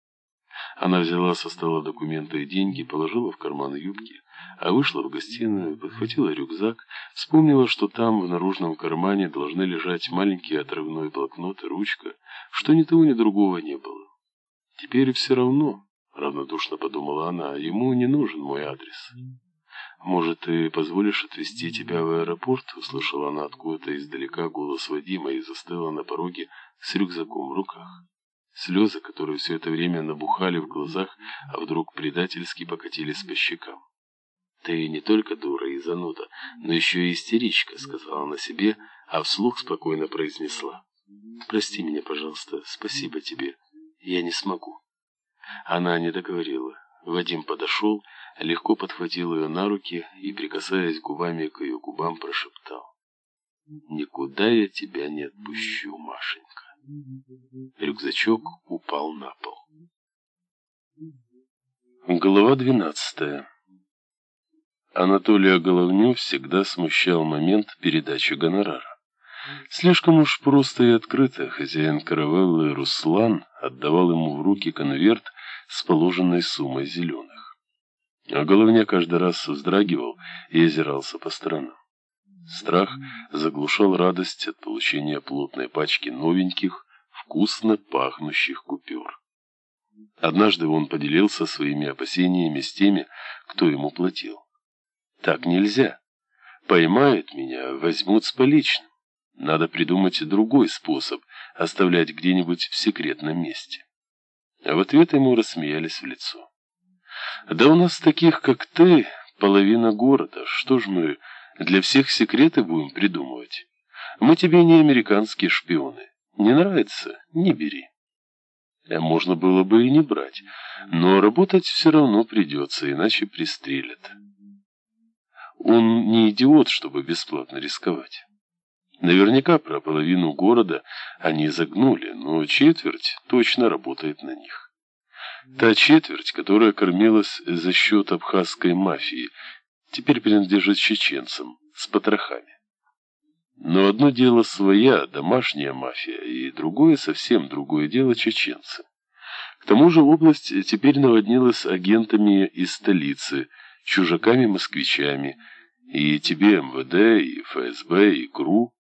Она взяла со стола документы и деньги, положила в карман юбки, а вышла в гостиную, подхватила рюкзак, вспомнила, что там в наружном кармане должны лежать маленький отрывной блокнот и ручка, что ни того, ни другого не было. Теперь все равно, равнодушно подумала она, ему не нужен мой адрес. «Может, ты позволишь отвезти тебя в аэропорт?» Услышала она откуда-то издалека голос Вадима и застыла на пороге с рюкзаком в руках. Слезы, которые все это время набухали в глазах, а вдруг предательски покатились по щекам. «Ты не только дура и зануда, но еще и истеричка», — сказала она себе, а вслух спокойно произнесла. «Прости меня, пожалуйста, спасибо тебе. Я не смогу». Она не договорила. Вадим подошел, легко подхватил ее на руки и, прикасаясь губами к ее губам, прошептал. «Никуда я тебя не отпущу, Машенька». Рюкзачок упал на пол. Глава двенадцатая. Анатолия Головню всегда смущал момент передачи гонорара. Слишком уж просто и открыто хозяин каравеллы Руслан отдавал ему в руки конверт с положенной суммой зеленых. А Головня каждый раз вздрагивал и озирался по сторонам. Страх заглушал радость от получения плотной пачки новеньких, вкусно пахнущих купюр. Однажды он поделился своими опасениями с теми, кто ему платил. «Так нельзя. Поймают меня, возьмут с поличным. Надо придумать другой способ оставлять где-нибудь в секретном месте». А в ответ ему рассмеялись в лицо. «Да у нас таких, как ты, половина города. Что ж мы для всех секреты будем придумывать. Мы тебе не американские шпионы. Не нравится – не бери. Э, можно было бы и не брать, но работать все равно придется, иначе пристрелят. Он не идиот, чтобы бесплатно рисковать. Наверняка про половину города они загнули, но четверть точно работает на них. Та четверть, которая кормилась за счет абхазской мафии, теперь принадлежит чеченцам с потрохами. Но одно дело своя, домашняя мафия, и другое, совсем другое дело чеченцы. К тому же область теперь наводнилась агентами из столицы, чужаками-москвичами, и тебе МВД, и ФСБ, и ГРУ.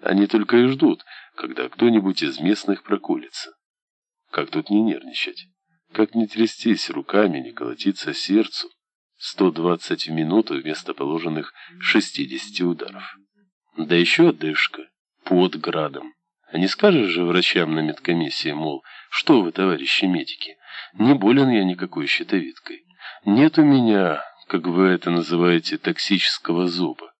Они только и ждут, когда кто-нибудь из местных проколется. Как тут не нервничать? Как не трястись руками, не колотиться сердцу? 120 в минуту вместо положенных 60 ударов. Да еще одышка, под градом. А не скажешь же врачам на медкомиссии, мол, что вы, товарищи медики, не болен я никакой щитовидкой. Нет у меня, как вы это называете, токсического зуба.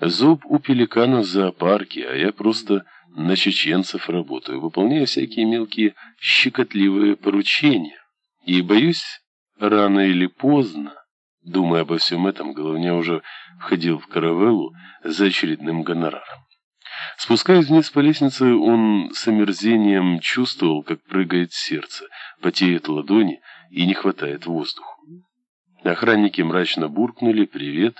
Зуб у пеликана в зоопарке, а я просто на чеченцев работаю, выполняя всякие мелкие щекотливые поручения. И боюсь, рано или поздно, думая обо всем этом, Головня уже входил в каравеллу за очередным гонораром. Спускаясь вниз по лестнице, он с омерзением чувствовал, как прыгает сердце, потеют ладони и не хватает воздуха. Охранники мрачно буркнули «Привет».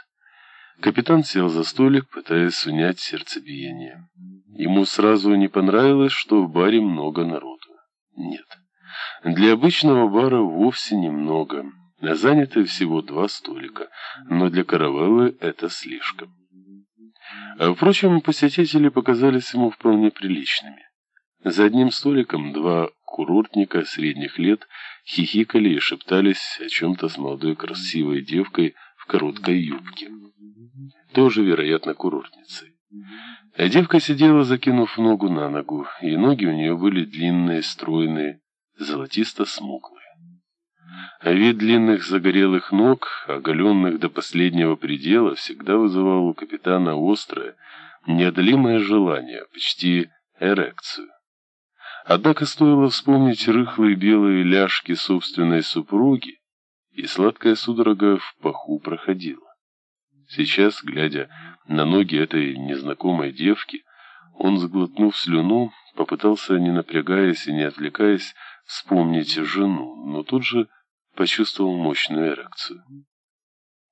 Капитан сел за столик, пытаясь унять сердцебиение. Ему сразу не понравилось, что в баре много народу. Нет, для обычного бара вовсе немного. Заняты всего два столика, но для каравеллы это слишком. А, впрочем, посетители показались ему вполне приличными. За одним столиком два курортника средних лет хихикали и шептались о чем-то с молодой красивой девкой в короткой юбке. Тоже, вероятно, курортницей. А девка сидела, закинув ногу на ногу, и ноги у нее были длинные, стройные, золотисто-смуглые. А вид длинных загорелых ног, оголенных до последнего предела, всегда вызывал у капитана острое, неодолимое желание, почти эрекцию. Однако стоило вспомнить рыхлые белые ляжки собственной супруги, и сладкая судорога в паху проходила. Сейчас, глядя на ноги этой незнакомой девки, он, сглотнув слюну, попытался, не напрягаясь и не отвлекаясь, вспомнить жену, но тут же почувствовал мощную эрекцию.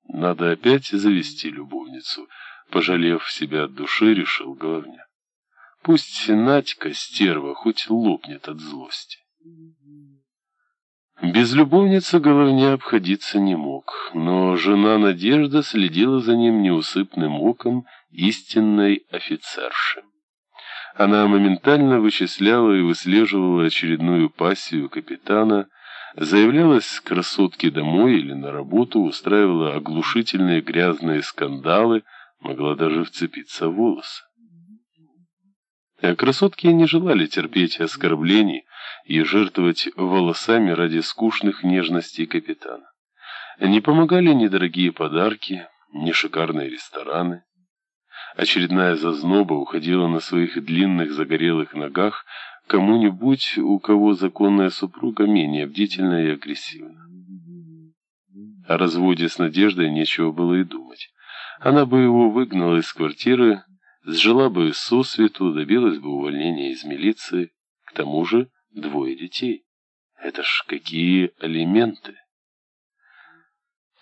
Надо опять завести любовницу, пожалев себя от души, решил Головня. Пусть Надька, стерва, хоть лопнет от злости. Без любовницы Головня обходиться не мог, но жена Надежда следила за ним неусыпным оком истинной офицерши. Она моментально вычисляла и выслеживала очередную пассию капитана, Заявлялась красотке домой или на работу, устраивала оглушительные грязные скандалы, могла даже вцепиться в волосы. А красотки не желали терпеть оскорблений и жертвовать волосами ради скучных нежностей капитана. Не помогали ни дорогие подарки, ни шикарные рестораны. Очередная зазноба уходила на своих длинных загорелых ногах кому-нибудь, у кого законная супруга менее бдительна и агрессивна. О разводе с Надеждой нечего было и думать. Она бы его выгнала из квартиры, сжила бы сосвету, добилась бы увольнения из милиции. К тому же двое детей. Это ж какие алименты!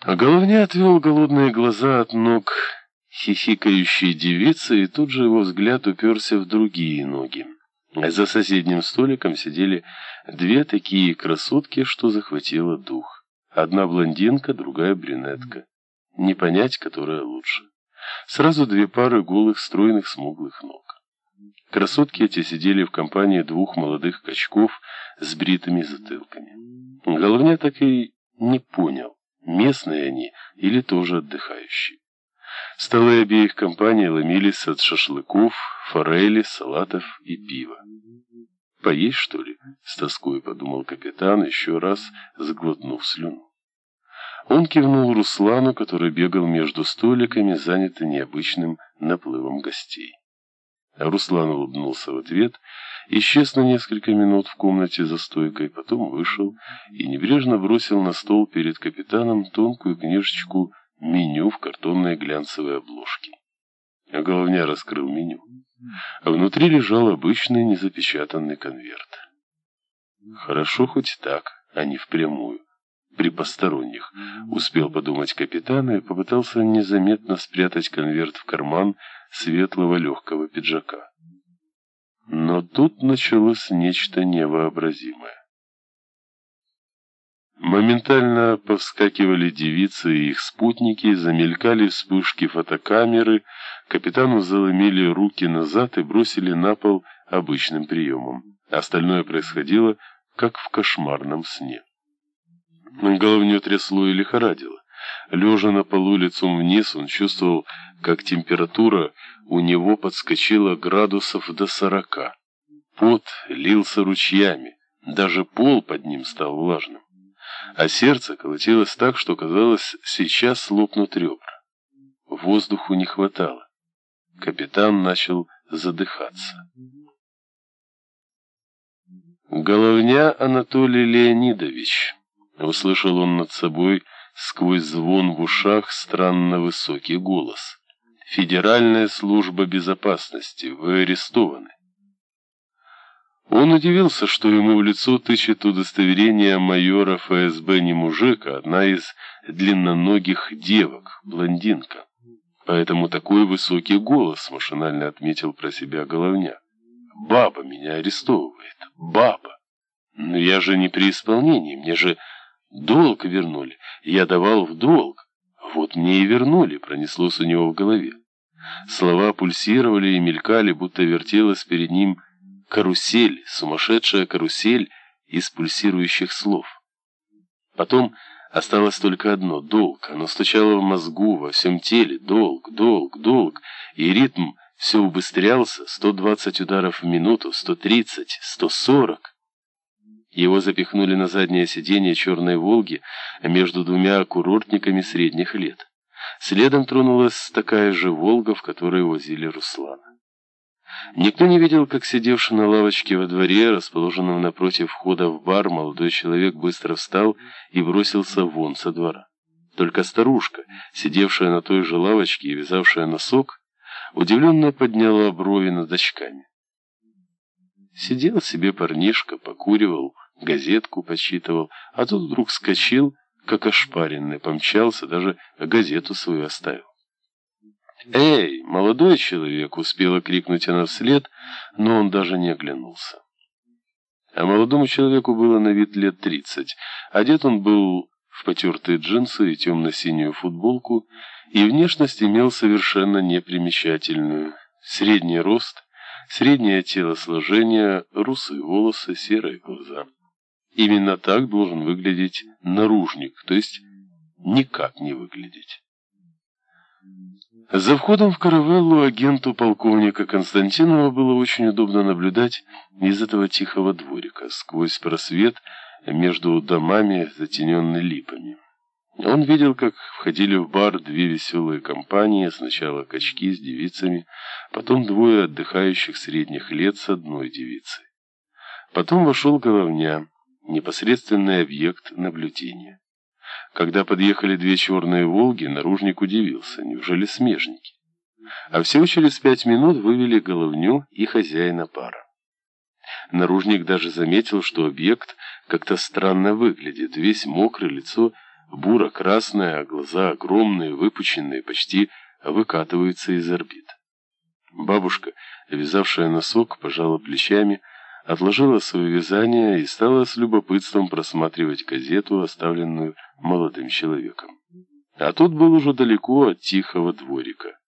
А головня отвел голодные глаза от ног хихикающей девицы, и тут же его взгляд уперся в другие ноги. За соседним столиком сидели две такие красотки, что захватило дух. Одна блондинка, другая брюнетка. Не понять, которая лучше. Сразу две пары голых, стройных, смуглых ног. Красотки эти сидели в компании двух молодых качков с бритыми затылками. Головня так и не понял, местные они или тоже отдыхающие. Столы обеих компаний ломились от шашлыков, форели, салатов и пива. «Поесть, что ли?» — с тоской подумал капитан, еще раз заглотнув слюну. Он кивнул Руслану, который бегал между столиками, занятый необычным наплывом гостей. Руслан улыбнулся в ответ, исчез на несколько минут в комнате за стойкой, потом вышел и небрежно бросил на стол перед капитаном тонкую книжечку меню в картонной глянцевой обложке. А головня раскрыл меню. А внутри лежал обычный незапечатанный конверт. Хорошо хоть так, а не впрямую. При посторонних, успел подумать капитан и попытался незаметно спрятать конверт в карман светлого легкого пиджака. Но тут началось нечто невообразимое. Моментально повскакивали девицы и их спутники, замелькали вспышки фотокамеры, капитану заломили руки назад и бросили на пол обычным приемом. Остальное происходило как в кошмарном сне. Головню трясло и лихорадило. Лежа на полу лицом вниз, он чувствовал, как температура у него подскочила градусов до сорока. Пот лился ручьями, даже пол под ним стал влажным. А сердце колотилось так, что казалось, сейчас лопнут ребра. Воздуху не хватало. Капитан начал задыхаться. «Головня Анатолий Леонидович», — услышал он над собой сквозь звон в ушах странно высокий голос. «Федеральная служба безопасности, вы арестованы». Он удивился, что ему в лицо тычет удостоверение майора ФСБ не мужик, а одна из длинноногих девок, блондинка. Поэтому такой высокий голос, машинально отметил про себя головня. Баба меня арестовывает. Баба. Но я же не при исполнении, мне же долг вернули. Я давал в долг. Вот мне и вернули, пронеслось у него в голове. Слова пульсировали и мелькали, будто вертелась перед ним карусель, сумасшедшая карусель из пульсирующих слов. Потом осталось только одно — долг. Оно стучало в мозгу, во всем теле. Долг, долг, долг. И ритм все убыстрялся. 120 ударов в минуту, 130, 140. Его запихнули на заднее сиденье черной «Волги» между двумя курортниками средних лет. Следом тронулась такая же «Волга», в которой возили Руслана. Никто не видел, как сидевший на лавочке во дворе, расположенном напротив входа в бар, молодой человек быстро встал и бросился вон со двора. Только старушка, сидевшая на той же лавочке и вязавшая носок, удивленно подняла брови над очками. Сидел себе парнишка, покуривал, газетку почитывал, а тут вдруг скочил, как ошпаренный, помчался, даже газету свою оставил. «Эй, молодой человек!» — успела крикнуть она вслед, но он даже не оглянулся. А молодому человеку было на вид лет тридцать. Одет он был в потертые джинсы и темно-синюю футболку, и внешность имел совершенно непримечательную. Средний рост, среднее телосложение, русые волосы, серые глаза. Именно так должен выглядеть наружник, то есть никак не выглядеть. За входом в каравеллу агенту полковника Константинова было очень удобно наблюдать из этого тихого дворика, сквозь просвет между домами, затененный липами. Он видел, как входили в бар две веселые компании, сначала качки с девицами, потом двое отдыхающих средних лет с одной девицей. Потом вошел головня, непосредственный объект наблюдения. Когда подъехали две черные «Волги», наружник удивился. Неужели смежники? А всего через пять минут вывели головню и хозяина пара. Наружник даже заметил, что объект как-то странно выглядит. Весь мокрый, лицо буро-красное, а глаза огромные, выпученные, почти выкатываются из орбит. Бабушка, вязавшая носок, пожала плечами, отложила свое вязание и стала с любопытством просматривать газету, оставленную молодым человеком. А тот был уже далеко от тихого дворика.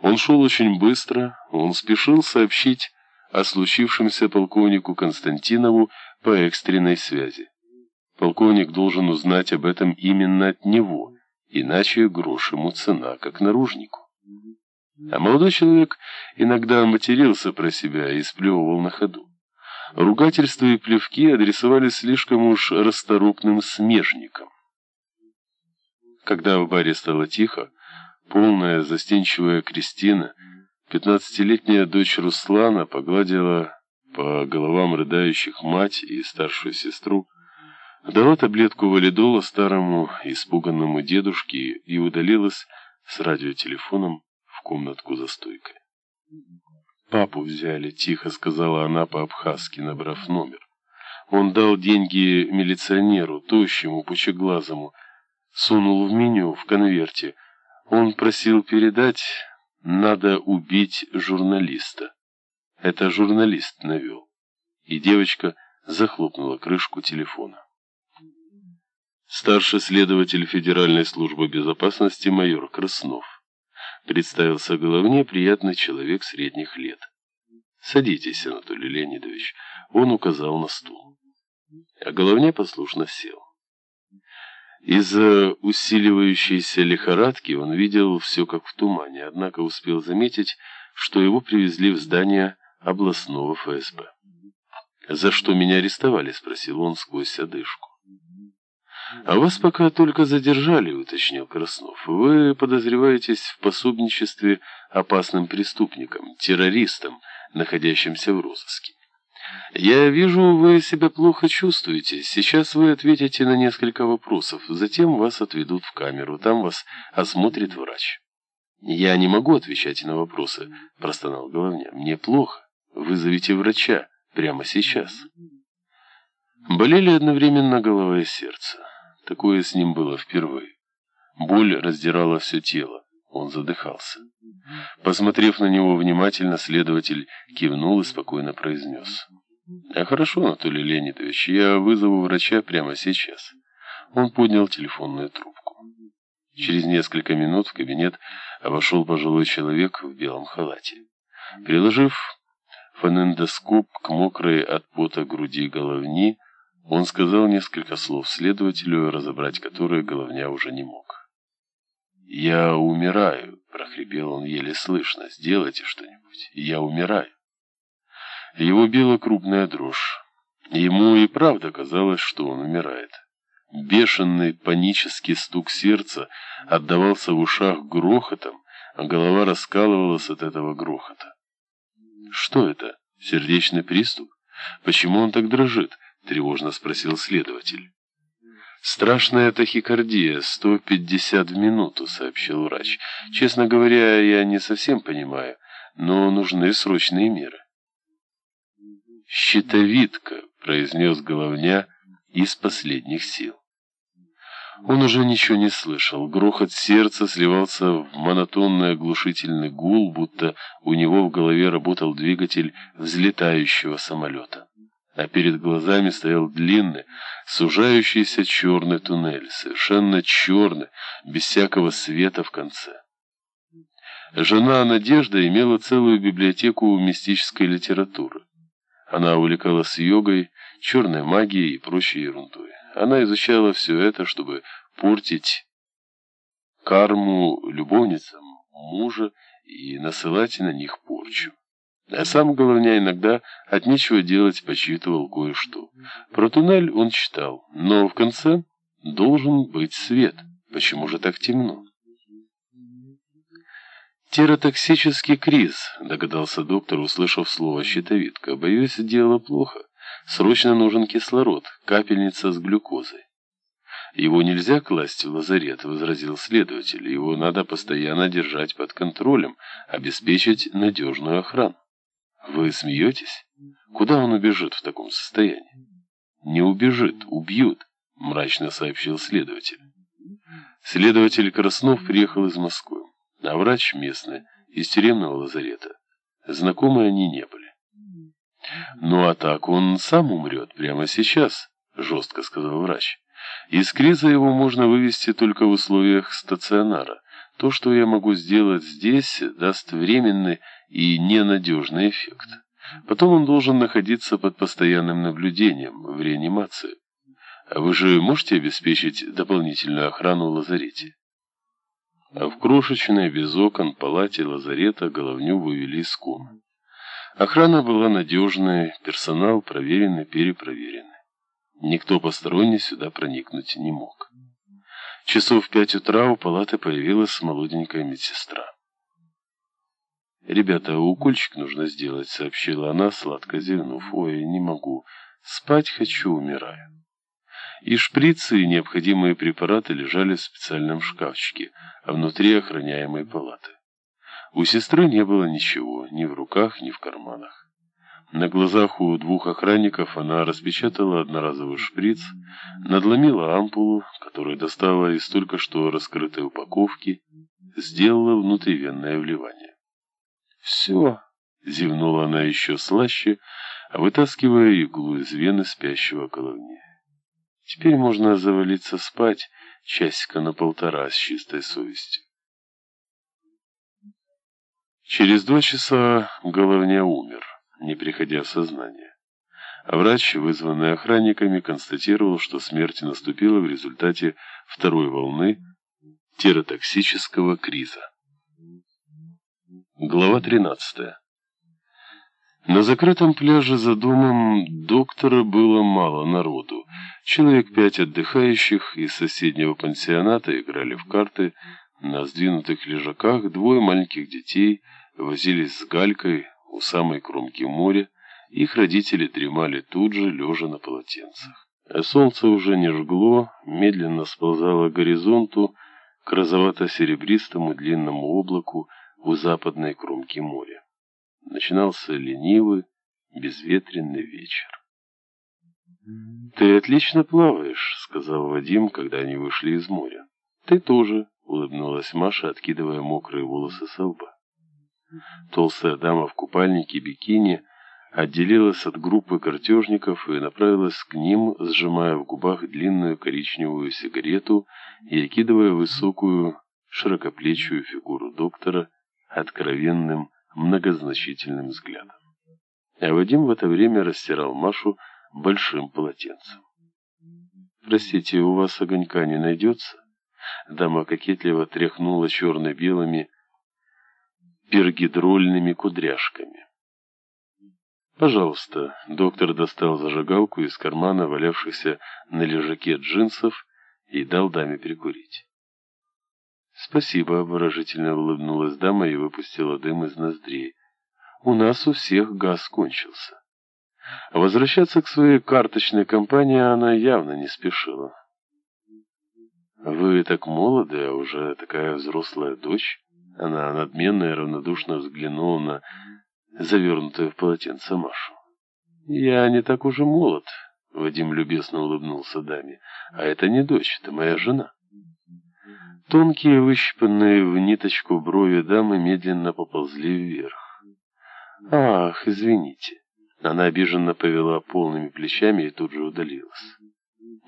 Он шел очень быстро, он спешил сообщить о случившемся полковнику Константинову по экстренной связи. Полковник должен узнать об этом именно от него, иначе грош ему цена, как наружнику. А молодой человек иногда матерился про себя и сплевывал на ходу. Ругательства и плевки адресовались слишком уж расторопным смежникам. Когда в баре стало тихо, полная застенчивая Кристина, пятнадцатилетняя дочь Руслана, погладила по головам рыдающих мать и старшую сестру, дала таблетку валидола старому испуганному дедушке и удалилась с радиотелефоном в комнатку за стойкой. «Папу взяли», — тихо сказала она по-абхазски, набрав номер. Он дал деньги милиционеру, тощему, пучеглазому, сунул в меню в конверте. Он просил передать, надо убить журналиста. Это журналист навел. И девочка захлопнула крышку телефона. Старший следователь Федеральной службы безопасности майор Краснов. Представился головне приятный человек средних лет. «Садитесь, Анатолий Леонидович», — он указал на стул. А головня послушно сел. Из-за усиливающейся лихорадки он видел все как в тумане, однако успел заметить, что его привезли в здание областного ФСБ. «За что меня арестовали?» — спросил он сквозь одышку. «А вас пока только задержали», — уточнил Краснов. «Вы подозреваетесь в пособничестве опасным преступникам, террористам, находящимся в розыске. Я вижу, вы себя плохо чувствуете. Сейчас вы ответите на несколько вопросов, затем вас отведут в камеру, там вас осмотрит врач». «Я не могу отвечать на вопросы», — простонал Головня. «Мне плохо. Вызовите врача прямо сейчас». Болели одновременно голова и сердце. Такое с ним было впервые. Боль раздирала все тело. Он задыхался. Посмотрев на него внимательно, следователь кивнул и спокойно произнес. «А хорошо, Анатолий Леонидович, я вызову врача прямо сейчас». Он поднял телефонную трубку. Через несколько минут в кабинет вошел пожилой человек в белом халате. Приложив фонендоскоп к мокрой от пота груди головни, он сказал несколько слов следователю, разобрать которые головня уже не мог. «Я умираю», — прохрипел он еле слышно. «Сделайте что-нибудь. Я умираю». Его била крупная дрожь. Ему и правда казалось, что он умирает. Бешеный панический стук сердца отдавался в ушах грохотом, а голова раскалывалась от этого грохота. «Что это? Сердечный приступ? Почему он так дрожит?» — тревожно спросил следователь. «Страшная тахикардия, 150 в минуту», — сообщил врач. «Честно говоря, я не совсем понимаю, но нужны срочные меры». «Щитовидка», — произнес головня из последних сил. Он уже ничего не слышал. Грохот сердца сливался в монотонный оглушительный гул, будто у него в голове работал двигатель взлетающего самолета а перед глазами стоял длинный, сужающийся черный туннель, совершенно черный, без всякого света в конце. Жена Надежда имела целую библиотеку мистической литературы. Она увлекалась йогой, черной магией и прочей ерундой. Она изучала все это, чтобы портить карму любовницам мужа и насылать на них порчу. А сам Головня иногда от нечего делать почитывал кое-что. Про туннель он читал, но в конце должен быть свет. Почему же так темно? «Теротоксический криз», — догадался доктор, услышав слово «щитовидка». «Боюсь, дело плохо. Срочно нужен кислород, капельница с глюкозой». «Его нельзя класть в лазарет», — возразил следователь. «Его надо постоянно держать под контролем, обеспечить надежную охрану». Вы смеетесь? Куда он убежит в таком состоянии? Не убежит, убьют, мрачно сообщил следователь. Следователь Краснов приехал из Москвы, а врач местный, из тюремного лазарета. Знакомы они не были. «Ну а так он сам умрет прямо сейчас», — жестко сказал врач. «Из криза его можно вывести только в условиях стационара. То, что я могу сделать здесь, даст временный и ненадежный эффект. Потом он должен находиться под постоянным наблюдением в реанимации. А вы же можете обеспечить дополнительную охрану в лазарете? А в крошечной, без окон, палате лазарета головню вывели из комы. Охрана была надежной, персонал проверенный, перепроверенный. Никто посторонний сюда проникнуть не мог. Часов в пять утра у палаты появилась молоденькая медсестра. «Ребята, укольчик нужно сделать», — сообщила она, сладко зевнув. «Ой, не могу. Спать хочу, умираю». И шприцы, и необходимые препараты лежали в специальном шкафчике, а внутри охраняемой палаты. У сестры не было ничего, ни в руках, ни в карманах. На глазах у двух охранников она распечатала одноразовый шприц, надломила ампулу, которую достала из только что раскрытой упаковки, сделала внутривенное вливание. «Все», — зевнула она еще слаще, вытаскивая иглу из вены спящего головни. «Теперь можно завалиться спать часика на полтора с чистой совестью». Через два часа головня умер не приходя в сознание. Врач, вызванный охранниками, констатировал, что смерть наступила в результате второй волны тиротоксического криза. Глава 13. На закрытом пляже за домом доктора было мало народу. Человек пять отдыхающих из соседнего пансионата играли в карты. На сдвинутых лежаках двое маленьких детей возились с галькой у самой кромки моря. Их родители дремали тут же, лежа на полотенцах. А солнце уже не жгло, медленно сползало к горизонту, к розовато-серебристому длинному облаку у западной кромки моря начинался ленивый, безветренный вечер. «Ты отлично плаваешь», — сказал Вадим, когда они вышли из моря. «Ты тоже», — улыбнулась Маша, откидывая мокрые волосы со лба. Толстая дама в купальнике бикини отделилась от группы картежников и направилась к ним, сжимая в губах длинную коричневую сигарету и окидывая высокую, широкоплечую фигуру доктора откровенным, многозначительным взглядом. А Вадим в это время растирал Машу большим полотенцем. «Простите, у вас огонька не найдется?» Дама кокетливо тряхнула черно-белыми пергидрольными кудряшками. «Пожалуйста», — доктор достал зажигалку из кармана, валявшихся на лежаке джинсов, и дал даме прикурить. «Спасибо», — обворожительно улыбнулась дама и выпустила дым из ноздрей. «У нас у всех газ кончился». Возвращаться к своей карточной компании она явно не спешила. «Вы так молоды, а уже такая взрослая дочь?» Она надменно и равнодушно взглянула на завернутую в полотенце Машу. «Я не так уже молод», — Вадим любезно улыбнулся даме. «А это не дочь, это моя жена». Тонкие, выщипанные в ниточку брови дамы медленно поползли вверх. «Ах, извините!» Она обиженно повела полными плечами и тут же удалилась.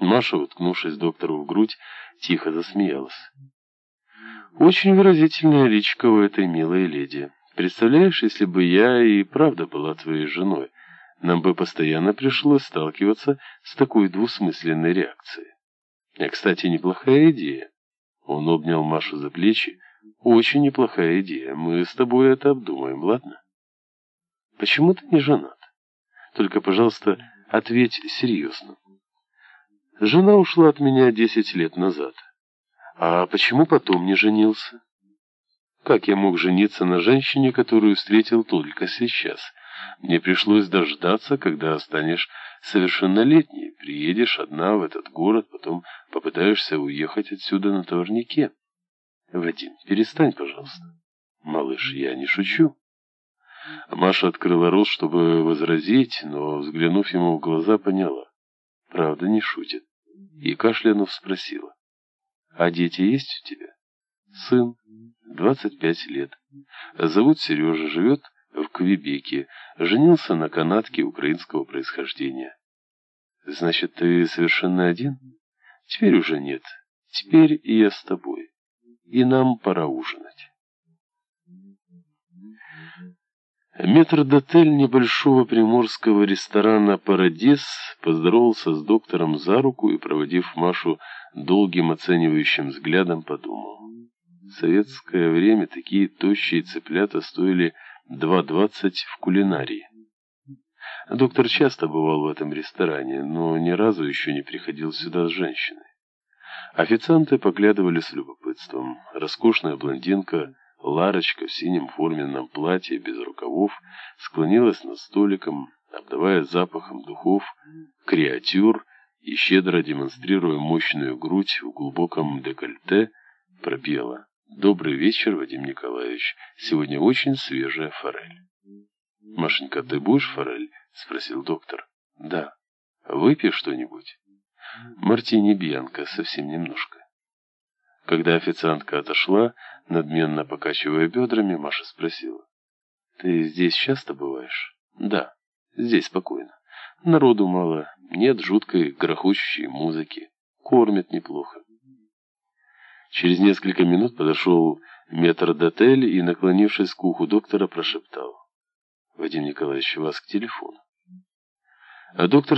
Маша, уткнувшись доктору в грудь, тихо засмеялась. «Очень выразительная личка у этой милой леди. Представляешь, если бы я и правда была твоей женой, нам бы постоянно пришлось сталкиваться с такой двусмысленной реакцией. А, кстати, неплохая идея. Он обнял Машу за плечи. «Очень неплохая идея. Мы с тобой это обдумаем, ладно?» «Почему ты не женат? Только, пожалуйста, ответь серьезно. Жена ушла от меня десять лет назад. А почему потом не женился? Как я мог жениться на женщине, которую встретил только сейчас?» Мне пришлось дождаться, когда станешь совершеннолетней, приедешь одна в этот город, потом попытаешься уехать отсюда на товарнике. Вадим, перестань, пожалуйста. Малыш, я не шучу. Маша открыла рот, чтобы возразить, но, взглянув ему в глаза, поняла. Правда, не шутит. И кашлянув спросила. А дети есть у тебя? Сын, двадцать пять лет. Зовут Сережа, живет в Квебеке, женился на канадке украинского происхождения. Значит, ты совершенно один? Теперь уже нет. Теперь я с тобой. И нам пора ужинать. Метрдотель небольшого приморского ресторана «Парадис» поздоровался с доктором за руку и, проводив Машу долгим оценивающим взглядом, подумал. В советское время такие тощие цыплята стоили 2.20 в кулинарии. Доктор часто бывал в этом ресторане, но ни разу еще не приходил сюда с женщиной. Официанты поглядывали с любопытством. Роскошная блондинка Ларочка в синем форменном платье без рукавов склонилась над столиком, обдавая запахом духов, креатюр и, щедро демонстрируя мощную грудь в глубоком декольте, пропела. «Добрый вечер, Вадим Николаевич. Сегодня очень свежая форель». «Машенька, ты будешь форель?» — спросил доктор. «Да. Выпей что-нибудь». «Мартини Бьянка, совсем немножко». Когда официантка отошла, надменно покачивая бедрами, Маша спросила. «Ты здесь часто бываешь?» «Да, здесь спокойно. Народу мало, нет жуткой грохочущей музыки. Кормят неплохо. Через несколько минут подошел метрдотель и, наклонившись к уху доктора, прошептал. «Вадим Николаевич, вас к телефону». А доктор